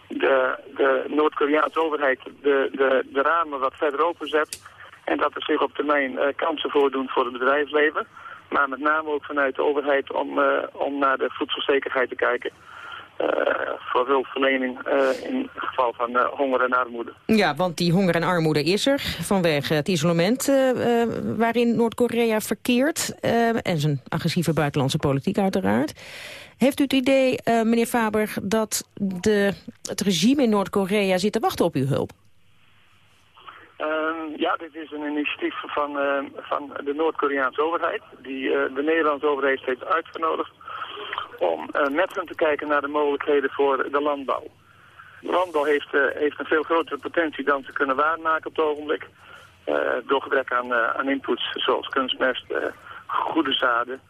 de, de Noord-Koreaanse overheid de, de, de ramen wat verder openzet en dat er zich op termijn kansen voordoen voor het bedrijfsleven. Maar met name ook vanuit de overheid om, om naar de voedselzekerheid te kijken. Eh, voor hulpverlening eh, in het geval van eh, honger en armoede. Ja, want die honger en armoede is er vanwege het isolement waarin Noord-Korea verkeert. en zijn agressieve buitenlandse politiek uiteraard. Heeft u het idee, meneer Faber, dat de, het regime in Noord-Korea zit te wachten op uw hulp? Ehm, ja, dit is een initiatief van, van de Noord-Koreaanse overheid, die de Nederlandse overheid heeft uitgenodigd om eh, met hen te kijken naar de mogelijkheden voor de landbouw. De landbouw heeft, eh, heeft een veel grotere potentie dan ze kunnen waarmaken op het ogenblik. eh, door gebrek aan, aan inputs zoals kunstmest, goede zaden.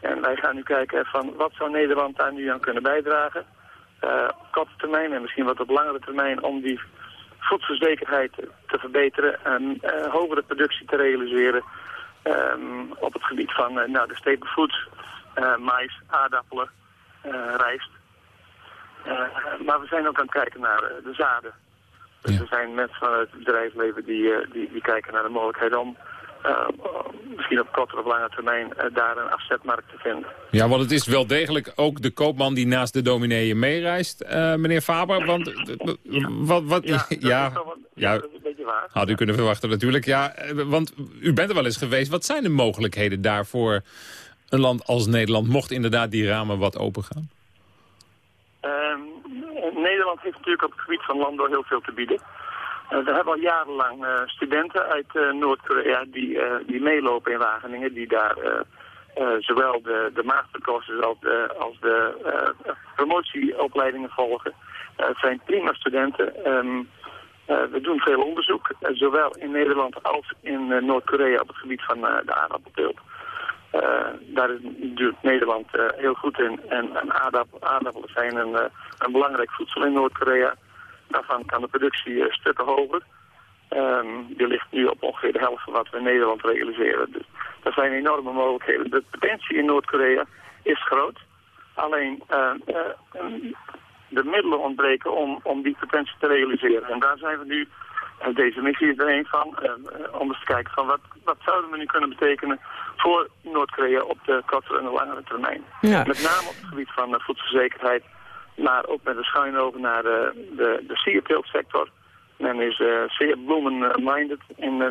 En wij gaan nu kijken van wat zou Nederland daar nu aan kunnen bijdragen. op korte termijn en misschien wat op langere termijn om die voedselzekerheid te verbeteren en hogere productie te realiseren ehm, op het gebied van eh, nou, de staple foods, mais, aardappelen, eh, rijst. Eh, maar we zijn ook aan het kijken naar eh, de zaden. Dus er zijn mensen van het bedrijfsleven die, eh, die, die kijken naar de mogelijkheid om eh, misschien op korte of lange termijn eh, daar een afzetmarkt te vinden. Ja, want het is wel degelijk ook de koopman die naast de dominee meereist, eh, meneer Faber. Want eh, wat, wat, ja, ja, dat is een beetje waar. had u kunnen verwachten natuurlijk. Ja, eh, want u bent er wel eens geweest. Wat zijn de mogelijkheden daarvoor een land als Nederland, mocht inderdaad die ramen wat opengaan? Ehm, Nederland heeft natuurlijk op het gebied van landbouw heel veel te bieden. Eh, we hebben al jarenlang eh, studenten uit eh, Noord-Korea die, die meelopen in Wageningen, die daar zowel de, de mastercourses als de, als de promotieopleidingen volgen. Het zijn prima studenten. Ehm, eh, we doen veel onderzoek, zowel in Nederland als in Noord-Korea op het gebied van de aardappelteelt. Eh, daar is natuurlijk Nederland eh, heel goed in. En, en aardappel, aardappelen zijn een, eh, een belangrijk voedsel in Noord-Korea. Daarvan kan de productie stukken hoger. Ehm, die ligt nu op ongeveer de helft van wat we in Nederland realiseren. Dus er zijn enorme mogelijkheden. De potentie in Noord-Korea is groot. Alleen de middelen ontbreken om, om die potentie te realiseren. En daar zijn we nu, deze missie is er een van, eh, eh, om eens te kijken van wat, wat zouden we nu kunnen betekenen voor Noord-Korea op de kortere en de langere termijn. Ja. Met name op het gebied van eh, voedselzekerheid, maar ook met een schuin oog naar de, de, de sierteeltsector. Men is eh, zeer bloemen-minded in eh,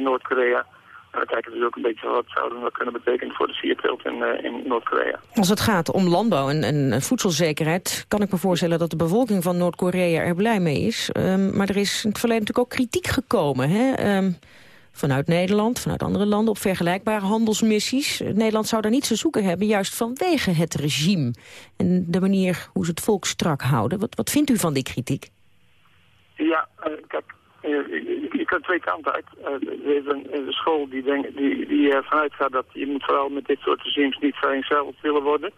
En we kijken dus ook een beetje wat zouden we kunnen betekenen voor de sierteelt in, eh, in Noord-Korea. Als het gaat om landbouw en, en voedselzekerheid... kan ik me voorstellen dat de bevolking van Noord-Korea er blij mee is. Ehm, maar er is in het verleden natuurlijk ook kritiek gekomen. Hè? Ehm, vanuit Nederland, vanuit andere landen... op vergelijkbare handelsmissies. Nederland zou daar niets te zoeken hebben... juist vanwege het regime en de manier hoe ze het volk strak houden. Wat, wat vindt u van die kritiek? Ja, eh, kijk, eh, kunt twee kanten uit. Eh, er is een, school die, denk, die, die ervan uitgaat dat je moet vooral met dit soort regimes niet vereenzelvigd willen worden.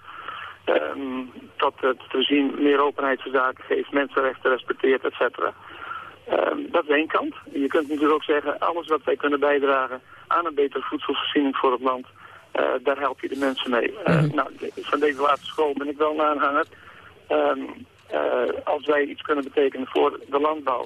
Ehm dat het regime meer openheid voor zaken geeft, mensenrechten respecteert, et cetera. Ehm, dat is één kant. Je kunt natuurlijk ook zeggen, alles wat wij kunnen bijdragen aan een betere voedselvoorziening voor het land, eh, daar help je de mensen mee. Eh, nou, van deze laatste school ben ik wel een aanhanger. Ehm, eh, als wij iets kunnen betekenen voor de landbouw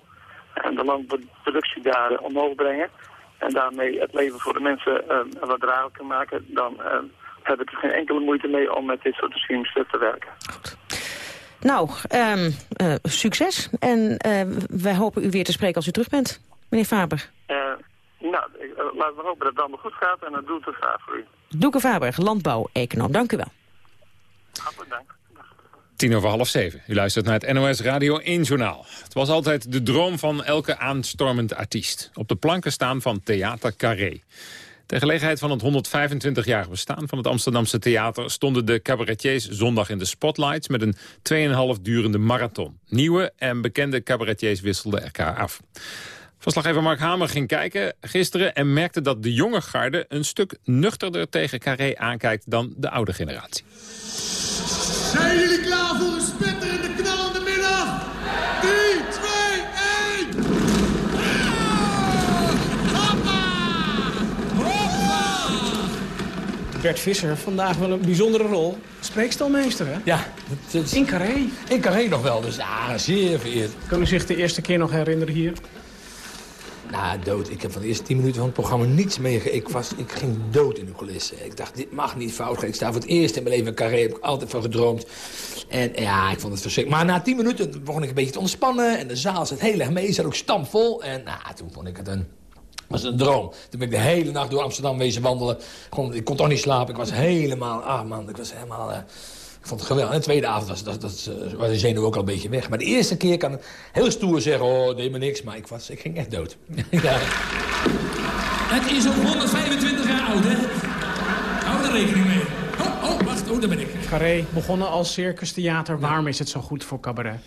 en de landproductie daar omhoog brengen en daarmee het leven voor de mensen eh, wat draaglijker maken, dan eh, heb ik er geen enkele moeite mee om met dit soort regimes te werken. Nou, ehm, eh, succes. En wij hopen u weer te spreken als u terug bent, meneer Faber. Nou, laten we hopen dat het allemaal goed gaat en dat doet het graag voor u. Doeke Faber, landbouw-econoom. Dank u wel. Hartelijk dank. Tien over half zeven. U luistert naar het NOS Radio 1 Journaal. Het was altijd de droom van elke aanstormend artiest. Op de planken staan van Theater Carré. Ter gelegenheid van het 125-jarig bestaan van het Amsterdamse theater... stonden de cabaretiers zondag in de spotlights... met een 2,5 durende marathon. Nieuwe en bekende cabaretiers wisselden elkaar af. Verslaggever Mark Hamer ging kijken gisteren... en merkte dat de jonge garde een stuk nuchterder tegen Carré aankijkt... dan de oude generatie. Zijn jullie klaar voor een spetterende knallende middag? 3, 2, 1! Bert Visser, vandaag wel een bijzondere rol. Spreekstalmeester, hè? Ja. Is... In Carré. In Carré nog wel, dus ja, zeer vereerd. Kan u zich de eerste keer nog herinneren hier? Nou, dood. Ik heb van de eerste tien minuten van het programma niets mee. Ik, was, ik ging dood in de coulissen. Ik dacht, dit mag niet fout gaan. Ik sta voor het eerst in mijn leven in Carré. Heb ik altijd van gedroomd. En ja, ik vond het verschrikkelijk. Maar na tien minuten begon ik een beetje te ontspannen. En de zaal zat heel erg mee. Zat ook stampvol. En nou, toen vond ik het een... was een droom. Toen ben ik de hele nacht door Amsterdam wezen wandelen. Ik kon toch niet slapen. Ik was helemaal... Ah man, ik was helemaal... Ik vond het geweldig. En de tweede avond was, dat, dat, uh, was de zenuw ook al een beetje weg. Maar de eerste keer kan ik heel stoer zeggen... oh, deed me niks. Maar ik, was, ik ging echt dood. ja. Het is ook 125 jaar oud, hè? Hou er rekening mee. Oh, oh, wacht. Oh, daar ben ik. Carré, begonnen als circustheater. Waarom is het zo goed voor cabaret?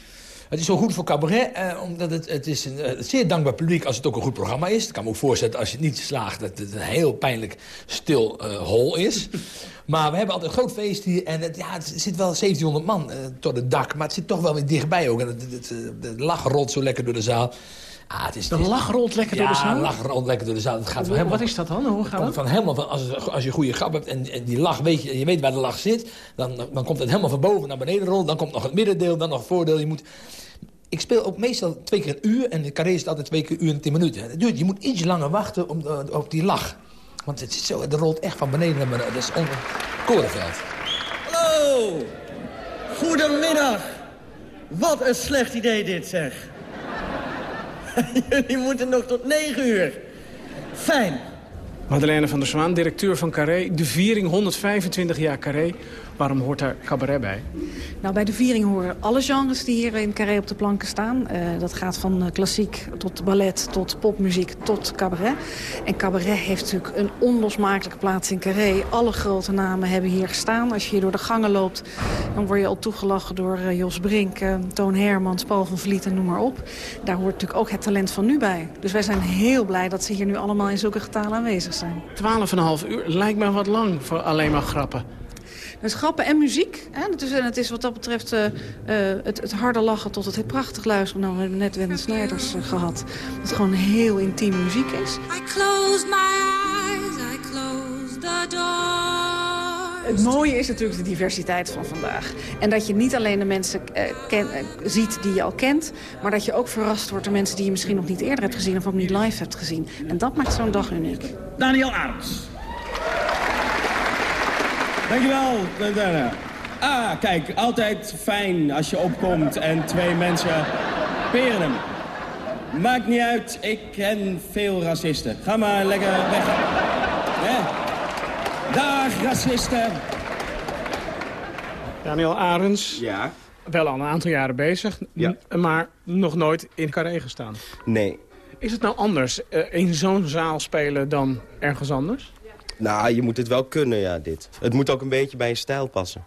Het is zo goed voor cabaret, eh, omdat het, het is een uh, zeer dankbaar publiek als het ook een goed programma is. Ik kan me ook voorstellen als je het niet slaagt dat het een heel pijnlijk stil uh, hol is. maar we hebben altijd een groot feest hier en het, ja, het zit wel 1700 man tot het dak. Maar het zit toch wel weer dichtbij ook. En het, het, de lach rolt zo lekker door de zaal. Ah, het is, de lach rolt lekker ja, door de zaal? Ja, lach rolt lekker door de zaal. Het gaat Hoe, helemaal, wat is dat dan? Hoe gaat het? Van helemaal van, als, als je een goede grap hebt en, en die lach, weet je, je weet waar de lach zit... Dan, dan komt het helemaal van boven naar beneden rollen. Dan komt nog het middendeel, dan nog het voordeel. Je moet ik speel ook meestal twee keer een uur en de carré is altijd twee keer uur en tien minuten. Duurt, je moet iets langer wachten op, uh, op die lach. Want het, is zo, het rolt echt van beneden naar beneden. Dat is onder korenveld. Hallo! Goedemiddag! Wat een slecht idee dit, zeg. Jullie moeten nog tot negen uur. Fijn. Madeleine van der Zwaan, directeur van Carré. De viering 125 jaar Carré. Waarom hoort daar cabaret bij? Nou, bij de viering horen alle genres die hier in Carré op de planken staan. Uh, dat gaat van uh, klassiek tot ballet, tot popmuziek, tot cabaret. En cabaret heeft natuurlijk een onlosmakelijke plaats in Carré. Alle grote namen hebben hier gestaan. Als je hier door de gangen loopt, dan word je al toegelachen door uh, Jos Brink, Toon Hermans, Paul van Vliet en noem maar op. Daar hoort natuurlijk ook het talent van nu bij. Dus wij zijn heel blij dat ze hier nu allemaal in zulke getalen aanwezig zijn. 12,5 uur lijkt me wat lang voor alleen maar grappen. Dus grappen en muziek. Hè? Het, is, het is wat dat betreft uh, uh, het, het harde lachen tot het prachtig luisteren. Nou, we hebben net Wende Snijders uh, gehad. Dat het gewoon heel intiem muziek is. I closed my eyes, I closed the door. Het mooie is natuurlijk de diversiteit van vandaag. En dat je niet alleen de mensen ken, ziet die je al kent... maar dat je ook verrast wordt door mensen die je misschien nog niet eerder hebt gezien... of ook niet live hebt gezien. En dat maakt zo'n dag uniek. Daniel Arends. Dankjewel, Quintana. Ah, kijk, altijd fijn als je opkomt en twee mensen peren hem. Maakt niet uit, ik ken veel racisten. Ga maar lekker weg. Hè? Dag, racisten. Daniel Arends. Ja? Wel al een aantal jaren bezig, ja. maar nog nooit in Carré gestaan. Nee. Is het nou anders uh, in zo'n zaal spelen dan ergens anders? Nou, je moet het wel kunnen, ja, dit. Het moet ook een beetje bij je stijl passen.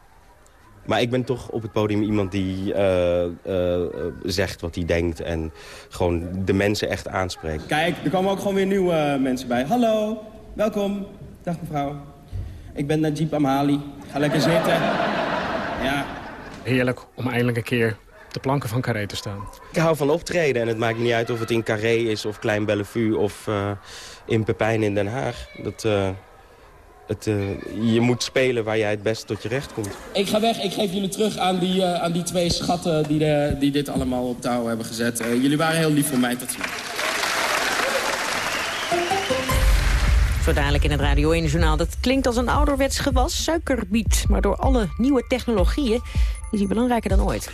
Maar ik ben toch op het podium iemand die uh, uh, zegt wat hij denkt... en gewoon de mensen echt aanspreekt. Kijk, er komen ook gewoon weer nieuwe mensen bij. Hallo, welkom. Dag mevrouw. Ik ben Najib Amali. Ga lekker zitten. Ja. Heerlijk om eindelijk een keer op de planken van Carré te staan. Ik hou van optreden en het maakt niet uit of het in Carré is... of Klein Bellevue of uh, in Pepijn in Den Haag. Dat... Het, uh, je moet spelen waar jij het best tot je recht komt. Ik ga weg. Ik geef jullie terug aan die, uh, aan die twee schatten die, de, die dit allemaal op touw hebben gezet. Uh, jullie waren heel lief voor mij. Tot ziens. Zo dadelijk in het Radio 1 Journaal. Dat klinkt als een ouderwets gewas, suikerbiet. Maar door alle nieuwe technologieën is die belangrijker dan ooit.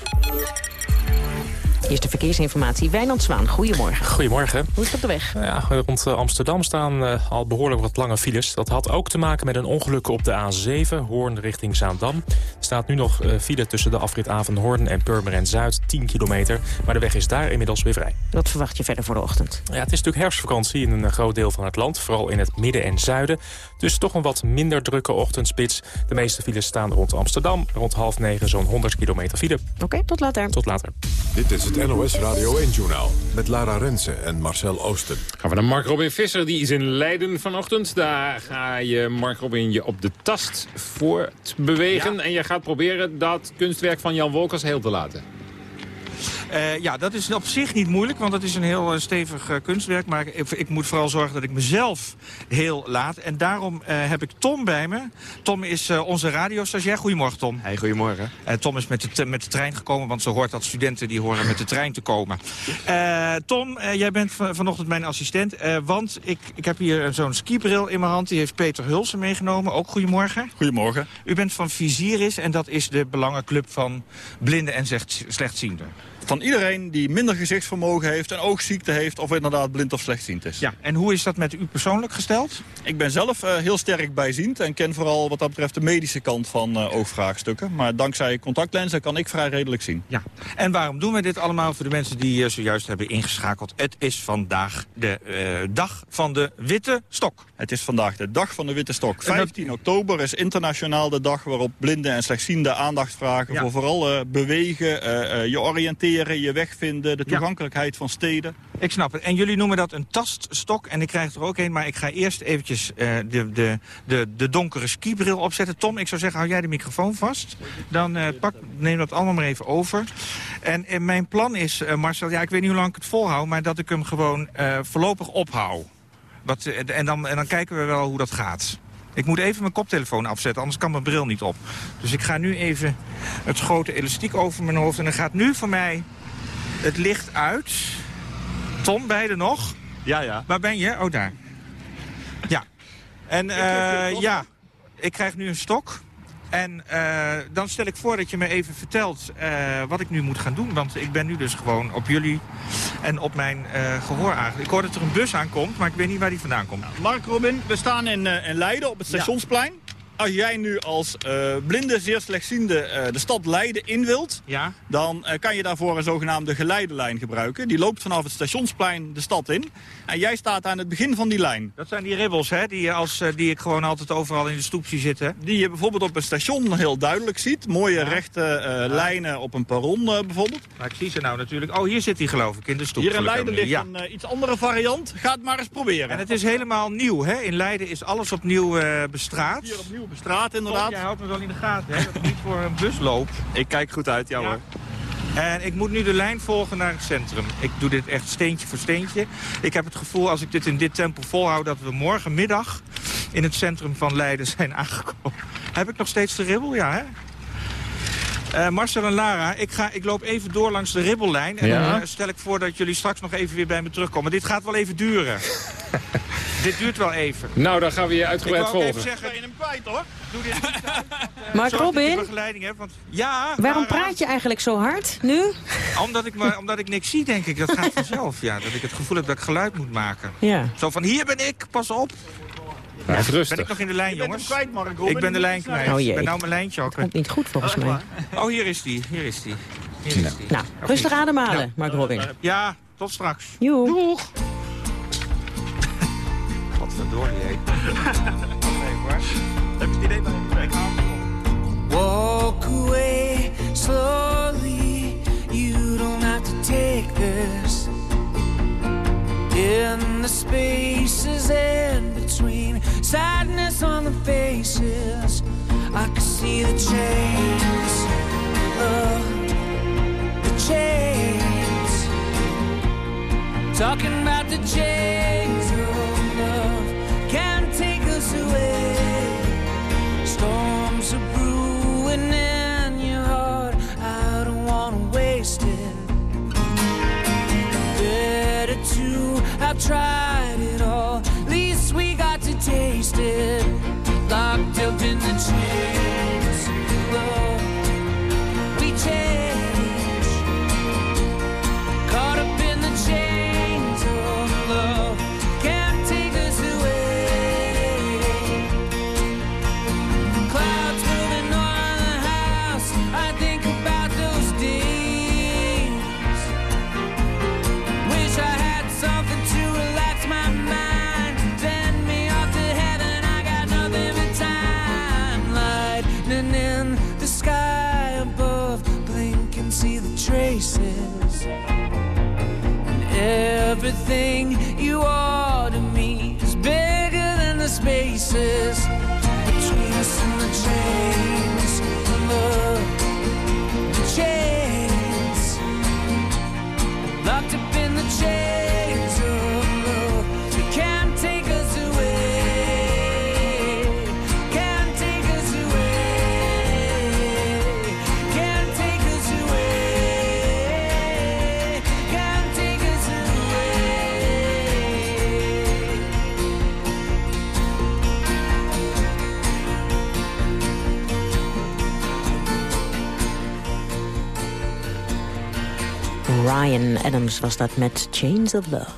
Eerste verkeersinformatie, Wijnand Zwaan. Goedemorgen. Goedemorgen. Hoe is het op de weg? Ja, rond eh, Amsterdam staan uh, al behoorlijk wat lange files. Dat had ook te maken met een ongeluk op de A7, Hoorn richting Zaandam. Er staat nu nog uh, file tussen de afrit Avenhoorn en Purmerend Zuid, 10 kilometer. Maar de weg is daar inmiddels weer vrij. Wat verwacht je verder voor de ochtend? Ja, het is natuurlijk herfstvakantie in een groot deel van het land. Vooral in het midden en zuiden. Dus toch een wat minder drukke ochtendspits. De meeste files staan rond Amsterdam. Rond half negen zo'n 100 kilometer file. Oké, okay, tot later. Tot later. Dit is het NOS Radio 1-journaal met Lara Rensen en Marcel Oosten. Gaan we naar Mark Robin Visser, die is in Leiden vanochtend. Daar ga je, Mark Robin, je op de tast voortbewegen. Ja. En je gaat proberen dat kunstwerk van Jan Wolkers heel te laten. Uh, ja, dat is op zich niet moeilijk, want het is een heel uh, stevig uh, kunstwerk. Maar ik, ik, moet vooral zorgen dat ik mezelf heel laat. En daarom heb ik Tom bij me. Tom is onze radiostagiair. Goedemorgen, Tom. Hey, goedemorgen. Tom is met de, met de trein gekomen, want ze hoort dat studenten die horen met de trein te komen. Tom, jij bent vanochtend mijn assistent. want ik, ik heb hier zo'n skibril in mijn hand. Die heeft Peter Hulsen meegenomen. Ook goedemorgen. Goedemorgen. U bent van Viziris en dat is de belangenclub van blinden en slechtzienden van iedereen die minder gezichtsvermogen heeft... en oogziekte heeft of inderdaad blind of slechtziend is. Ja, en hoe is dat met u persoonlijk gesteld? Ik ben zelf uh, heel sterk bijziend... en ken vooral wat dat betreft de medische kant van uh, oogvraagstukken. Maar dankzij contactlenzen kan ik vrij redelijk zien. Ja, en waarom doen we dit allemaal voor de mensen die uh, zojuist hebben ingeschakeld? Het is vandaag de dag van de witte stok. Het is vandaag de dag van de witte stok. 15 oktober is internationaal de dag waarop blinden en slechtzienden aandacht vragen... Ja. voor vooral bewegen, je oriënteren je weg vinden, de toegankelijkheid van steden. Ik snap het. En jullie noemen dat een taststok en ik krijg er ook een. Maar ik ga eerst eventjes uh, de, de, de, de donkere skibril opzetten. Tom, ik zou zeggen, hou jij de microfoon vast. Dan uh, pak, neem dat allemaal maar even over. En, en mijn plan is, uh, Marcel, ja, ik weet niet hoe lang ik het volhoud... maar dat ik hem gewoon voorlopig ophoud. Wat, en, dan, en dan kijken we wel hoe dat gaat. Ik moet even mijn koptelefoon afzetten, anders kan mijn bril niet op. Dus ik ga nu even het grote elastiek over mijn hoofd. En dan gaat nu voor mij het licht uit. Tom, beide nog? Ja, ja. Waar ben je? Oh, daar. Ja. En uh, ja, ik krijg nu een stok. En uh, dan stel ik voor dat je me even vertelt uh, wat ik nu moet gaan doen. Want ik ben nu dus gewoon op jullie en op mijn uh, gehoor aangelegd. Ik hoor dat er een bus aankomt, maar ik weet niet waar die vandaan komt. Mark Robin, we staan in, in Leiden op het stationsplein. Ja als jij nu als uh, blinde, zeer slechtziende uh, de stad Leiden in wilt... Ja? dan uh, kan je daarvoor een zogenaamde geleidelijn gebruiken. Die loopt vanaf het stationsplein de stad in. En jij staat aan het begin van die lijn. Dat zijn die ribbels, hè? Die, als, die ik gewoon altijd overal in de stoep zie zitten. Die je bijvoorbeeld op een station heel duidelijk ziet. Mooie ja. rechte ja. lijnen op een perron bijvoorbeeld. Maar ik zie ze nou natuurlijk. Oh, hier zit hij geloof ik, in de stoep. Hier in Leiden ligt ja. een iets andere variant. Ga het maar eens proberen. En het is helemaal nieuw, hè? In Leiden is alles opnieuw bestraat. Hier opnieuw bestraat, inderdaad. Tom, jij houdt me wel in de gaten, hè? Dat ik niet voor een bus loop. Ik kijk goed uit, ja, ja. hoor. En ik moet nu de lijn volgen naar het centrum. Ik doe dit echt steentje voor steentje. Ik heb het gevoel, als ik dit in dit tempo volhoud... dat we morgenmiddag in het centrum van Leiden zijn aangekomen. Heb ik nog steeds de ribbel? Ja, hè? Uh, Marcel en Lara, ik, ga, ik loop even door langs de ribbellijn. En ja. dan uh, stel ik voor dat jullie straks nog even weer bij me terugkomen. Dit gaat wel even duren. dit duurt wel even. Nou, dan gaan we je uitgebreid volgen. Ik wil even zeggen, je hem kwijt hoor. Doe dit niet uh, Mark Robin, begeleiding heb, want, ja, waarom Lara, praat je eigenlijk zo hard nu? Omdat ik, maar, omdat ik niks zie, denk ik. Dat gaat vanzelf. Ja, dat ik het gevoel heb dat ik geluid moet maken. Ja. Zo van, hier ben ik, pas op. Ja, rustig. Ben ik nog in de lijn, jongens? Kwijt, Mark, Robin, ik ben de lijn kwijt. Oh, ik ben nou mijn lijntje ook. komt niet goed volgens mij. Oh, hier is die. Hier is die. Hier is die. Nou, rustig ademhalen, ja. Mark Robin. Ja, tot straks. Joe. Doeg. Wat verdorie, hé. Heb je het idee bij Ik Walk away slowly You don't have to take this In the spaces in between. Sadness on the faces. I can see the chains. The chains. Talking about the chains tried Ryan Adams was dat met Chains of Love.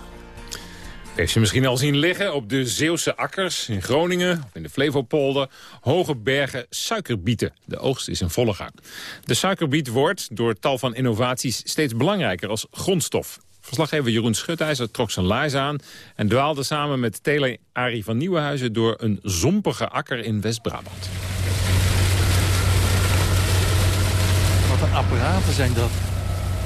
Heeft je misschien al zien liggen op de Zeeuwse akkers in Groningen... in de Flevopolder, hoge bergen suikerbieten. De oogst is in volle gang. De suikerbiet wordt door tal van innovaties steeds belangrijker als grondstof. Verslaggever Jeroen Schutijzer trok zijn laars aan... en dwaalde samen met teler Arie van Nieuwenhuizen... door een zompige akker in West-Brabant. Wat een apparaten zijn dat.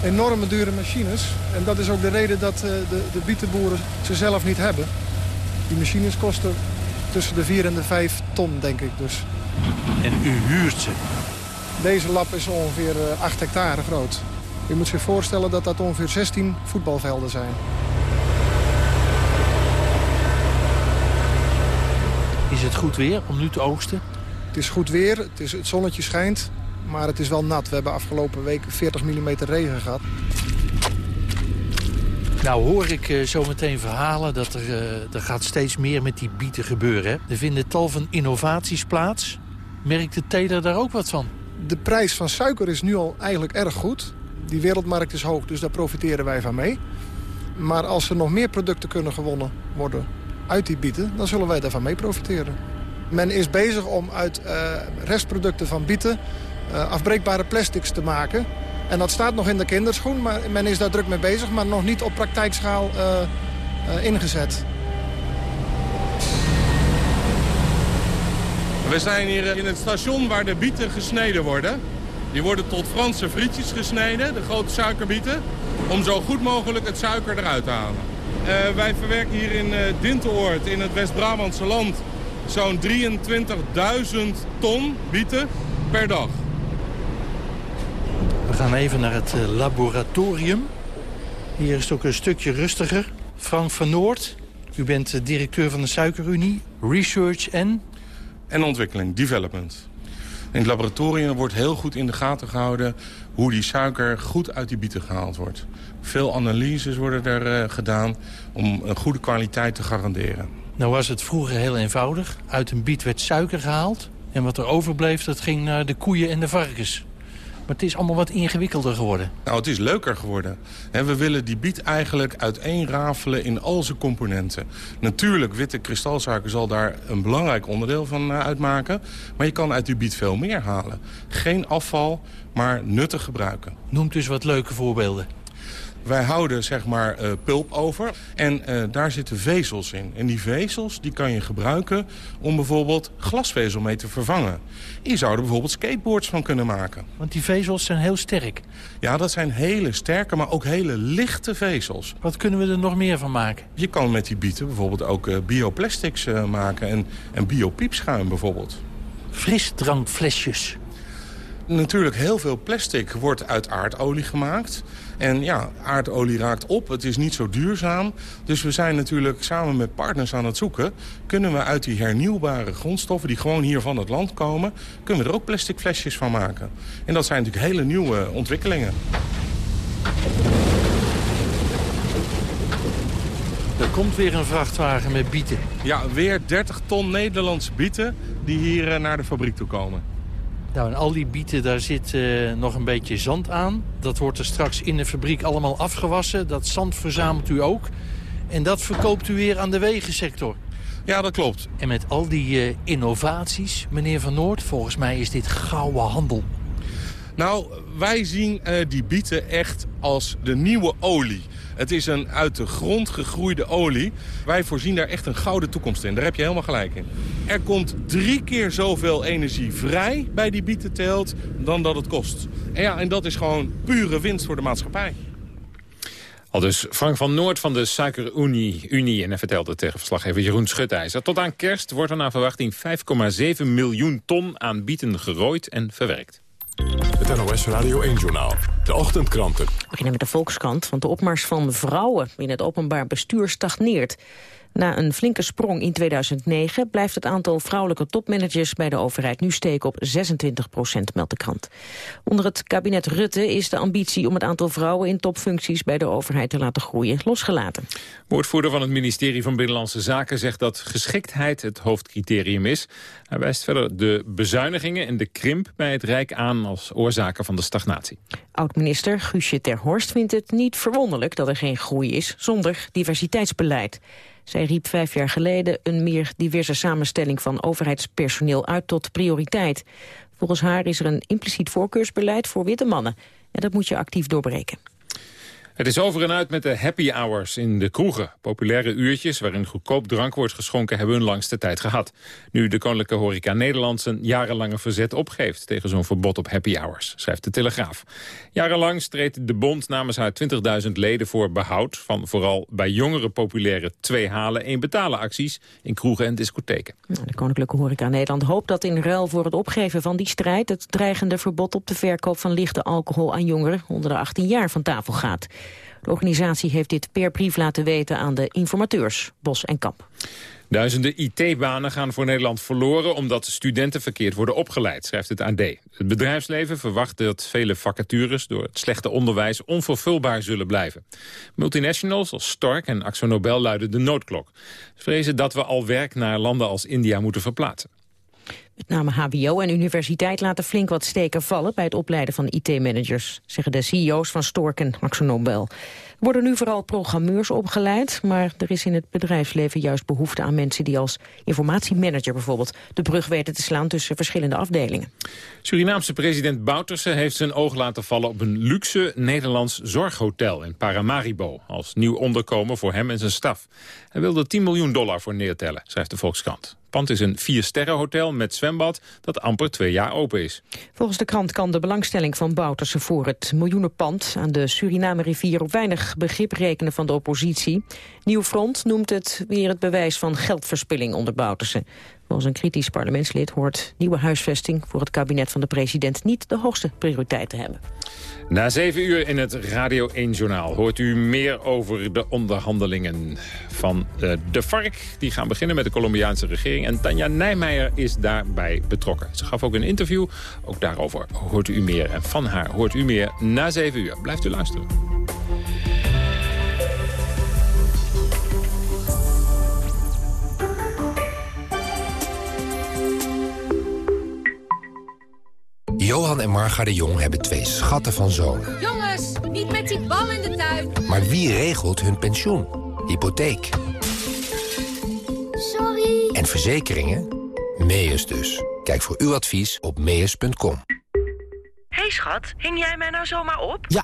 Enorme dure machines. En dat is ook de reden dat eh, de, de bietenboeren ze zelf niet hebben. Die machines kosten tussen de 4 en de 5 ton, denk ik. Dus. En u huurt ze? Deze lab is ongeveer eh, 8 hectare groot. Je moet zich voorstellen dat dat ongeveer 16 voetbalvelden zijn. Is het goed weer om nu te oogsten? Het is goed weer, het, is, het zonnetje schijnt, maar het is wel nat. We hebben afgelopen week 40 mm regen gehad. Nou hoor ik eh, zo meteen verhalen dat er, eh, er gaat steeds meer met die bieten gebeuren. Hè? Er vinden tal van innovaties plaats. Merkt de teler daar ook wat van? De prijs van suiker is nu al eigenlijk erg goed. Die wereldmarkt is hoog, dus daar profiteren wij van mee. Maar als er nog meer producten kunnen gewonnen worden uit die bieten... dan zullen wij daarvan mee profiteren. Men is bezig om uit eh, restproducten van bieten... eh, afbreekbare plastics te maken. En dat staat nog in de kinderschoen, maar men is daar druk mee bezig... maar nog niet op praktijkschaal eh, eh, ingezet. We zijn hier in het station waar de bieten gesneden worden. Die worden tot Franse frietjes gesneden, de grote suikerbieten, om zo goed mogelijk het suiker eruit te halen. Wij verwerken hier in uh, in het West-Brabantse land, zo'n 23.000 ton bieten per dag. We gaan even naar het eh, laboratorium. Hier is het ook een stukje rustiger. Frank van Noord, u bent eh, directeur van de Suikerunie. Research en... En ontwikkeling, development. In het laboratorium wordt heel goed in de gaten gehouden... hoe die suiker goed uit die bieten gehaald wordt. Veel analyses worden er eh, gedaan om een goede kwaliteit te garanderen. Nou was het vroeger heel eenvoudig. Uit een biet werd suiker gehaald. En wat er overbleef, dat ging naar de koeien en de varkens. Maar het is allemaal wat ingewikkelder geworden. Nou, het is leuker geworden. En we willen die biet eigenlijk uiteenrafelen in al zijn componenten. Natuurlijk, witte kristalsuiker zal daar een belangrijk onderdeel van eh, uitmaken. Maar je kan uit die biet veel meer halen. Geen afval, maar nuttig gebruiken. Noemt dus wat leuke voorbeelden. Wij houden zeg maar eh, pulp over en eh, daar zitten vezels in. En die vezels die kan je gebruiken om bijvoorbeeld glasvezel mee te vervangen. Je zou er bijvoorbeeld skateboards van kunnen maken. Want die vezels zijn heel sterk. Ja, dat zijn hele sterke, maar ook hele lichte vezels. Wat kunnen we er nog meer van maken? Je kan met die bieten bijvoorbeeld ook eh, bioplastics maken en, en biopiepschuim bijvoorbeeld. Frisdrankflesjes. Natuurlijk, heel veel plastic wordt uit aardolie gemaakt. En ja, aardolie raakt op, het is niet zo duurzaam. Dus we zijn natuurlijk samen met partners aan het zoeken... kunnen we uit die hernieuwbare grondstoffen die gewoon hier van het land komen... kunnen we er ook plastic flesjes van maken. En dat zijn natuurlijk hele nieuwe ontwikkelingen. Er komt weer een vrachtwagen met bieten. Ja, weer 30 ton Nederlandse bieten die hier eh, naar de fabriek toe komen. Nou, en al die bieten, daar zit eh, nog een beetje zand aan. Dat wordt er straks in de fabriek allemaal afgewassen. Dat zand verzamelt u ook. En dat verkoopt u weer aan de wegensector. Ja, dat klopt. En met al die eh, innovaties, meneer Van Noord... volgens mij is dit gouden handel. Nou, wij zien eh, die bieten echt als de nieuwe olie. Het is een uit de grond gegroeide olie. Wij voorzien daar echt een gouden toekomst in. Daar heb je helemaal gelijk in. Er komt drie keer zoveel energie vrij bij die bietenteelt dan dat het kost. En ja, en dat is gewoon pure winst voor de maatschappij. Al dus Frank van Noord van de Suikerunie Unie. En hij vertelde tegen verslaggever Jeroen Schutijzer. Tot aan kerst wordt er naar verwachting 5,7 miljoen ton aan bieten gerooid en verwerkt. Het NOS Radio 1-journaal. De ochtendkranten. Beginnen met de Volkskrant, want de opmars van vrouwen in het openbaar bestuur stagneert. Na een flinke sprong in 2009 blijft het aantal vrouwelijke topmanagers bij de overheid nu steken op 26 procent, meldt de krant. Onder het kabinet Rutte is de ambitie om het aantal vrouwen in topfuncties bij de overheid te laten groeien losgelaten. Woordvoerder van het ministerie van Binnenlandse Zaken zegt dat geschiktheid het hoofdcriterium is. Hij wijst verder de bezuinigingen en de krimp bij het Rijk aan als oorzaken van de stagnatie. Oud-minister Guusje ter Horst vindt het niet verwonderlijk dat er geen groei is zonder diversiteitsbeleid. Zij riep vijf jaar geleden een meer diverse samenstelling van overheidspersoneel uit tot prioriteit. Volgens haar is er een impliciet voorkeursbeleid voor witte mannen. En dat moet je actief doorbreken. Het is over en uit met de happy hours in de kroegen. Populaire uurtjes waarin goedkoop drank wordt geschonken... hebben hun langste tijd gehad. Nu de Koninklijke Horeca Nederland zijn jarenlange verzet opgeeft... tegen zo'n verbod op happy hours, schrijft de Telegraaf. Jarenlang streed de bond namens haar 20.000 leden voor behoud... van vooral bij jongere populaire twee halen één betalen acties... in kroegen en discotheken. Nou, De Koninklijke Horeca Nederland hoopt dat in ruil voor het opgeven van die strijd... het dreigende verbod op de verkoop van lichte alcohol aan jongeren onder de 18 jaar van tafel gaat. De organisatie heeft dit per brief laten weten aan de informateurs, Bos en Kamp. Duizenden IT-banen gaan voor Nederland verloren... omdat studenten verkeerd worden opgeleid, schrijft het AD. Het bedrijfsleven verwacht dat vele vacatures... door het slechte onderwijs onvervulbaar zullen blijven. Multinationals als Stark en Axo Nobel luiden de noodklok. Ze vrezen dat we al werk naar landen als India moeten verplaatsen. Met name HBO en universiteit laten flink wat steken vallen... bij het opleiden van IT-managers, zeggen de CEO's van Stork en Nobel. Er worden nu vooral programmeurs opgeleid... maar er is in het bedrijfsleven juist behoefte aan mensen... die als informatiemanager bijvoorbeeld de brug weten te slaan... tussen verschillende afdelingen. Surinaamse president Bouterse heeft zijn oog laten vallen... op een luxe Nederlands zorghotel in Paramaribo... als nieuw onderkomen voor hem en zijn staf. Hij wilde 10 miljoen dollar voor neertellen, schrijft de Volkskrant. Pand is een vier-sterrenhotel met zwembad dat amper twee jaar open is. Volgens de krant kan de belangstelling van Bouterse voor het miljoenenpand aan de Suriname-rivier op weinig begrip rekenen van de oppositie. Nieuw Front noemt het weer het bewijs van geldverspilling onder Bouterse. Volgens een kritisch parlementslid hoort nieuwe huisvesting voor het kabinet van de president niet de hoogste prioriteit te hebben. Na zeven uur in het Radio 1-journaal hoort u meer over de onderhandelingen van eh, de FARC. Die gaan beginnen met de Colombiaanse regering. En Tanja Nijmeijer is daarbij betrokken. Ze gaf ook een interview. Ook daarover hoort u meer. En van haar hoort u meer na zeven uur. Blijft u luisteren. Johan en Marga de Jong hebben twee schatten van zonen. Jongens, niet met die bal in de tuin. Maar wie regelt hun pensioen? Hypotheek Sorry. en verzekeringen? Meus dus. Kijk voor uw advies op meus.com. hey schat, hing jij mij nou zomaar op? Ja,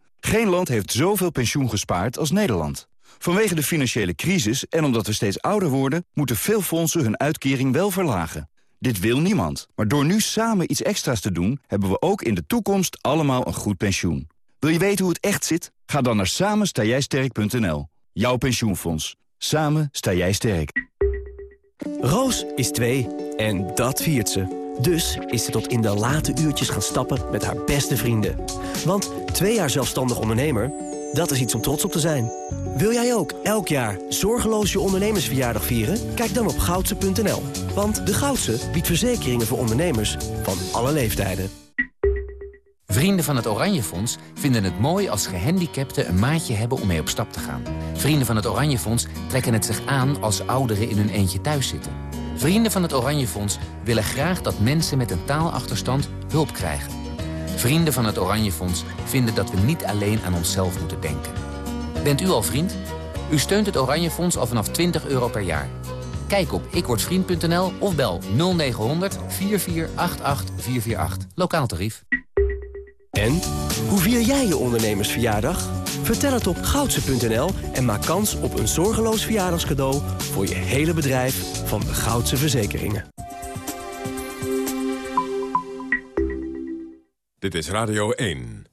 Geen land heeft zoveel pensioen gespaard als Nederland. Vanwege de financiële crisis en omdat we steeds ouder worden... moeten veel fondsen hun uitkering wel verlagen. Dit wil niemand. Maar door nu samen iets extra's te doen... hebben we ook in de toekomst allemaal een goed pensioen. Wil je weten hoe het echt zit? Ga dan naar samenstaaijsterk.nl. Jouw pensioenfonds. Samen sta jij sterk. Roos is twee en dat viert ze. Dus is ze tot in de late uurtjes gaan stappen met haar beste vrienden. Want twee jaar zelfstandig ondernemer, dat is iets om trots op te zijn. Wil jij ook elk jaar zorgeloos je ondernemersverjaardag vieren? Kijk dan op goudse.nl. Want de Goudse biedt verzekeringen voor ondernemers van alle leeftijden. Vrienden van het Oranje Fonds vinden het mooi als gehandicapten een maatje hebben om mee op stap te gaan. Vrienden van het Oranje Fonds trekken het zich aan als ouderen in hun eentje thuis zitten. Vrienden van het Oranje Fonds willen graag dat mensen met een taalachterstand hulp krijgen. Vrienden van het Oranje Fonds vinden dat we niet alleen aan onszelf moeten denken. Bent u al vriend? U steunt het Oranje Fonds al vanaf 20 euro per jaar. Kijk op ikwordvriend.nl of bel 0900 4488 448. Lokaal tarief. En? Hoe vier jij je ondernemersverjaardag? Vertel het op goudse.nl en maak kans op een zorgeloos verjaardagscadeau... voor je hele bedrijf van de Goudse Verzekeringen. Dit is Radio 1.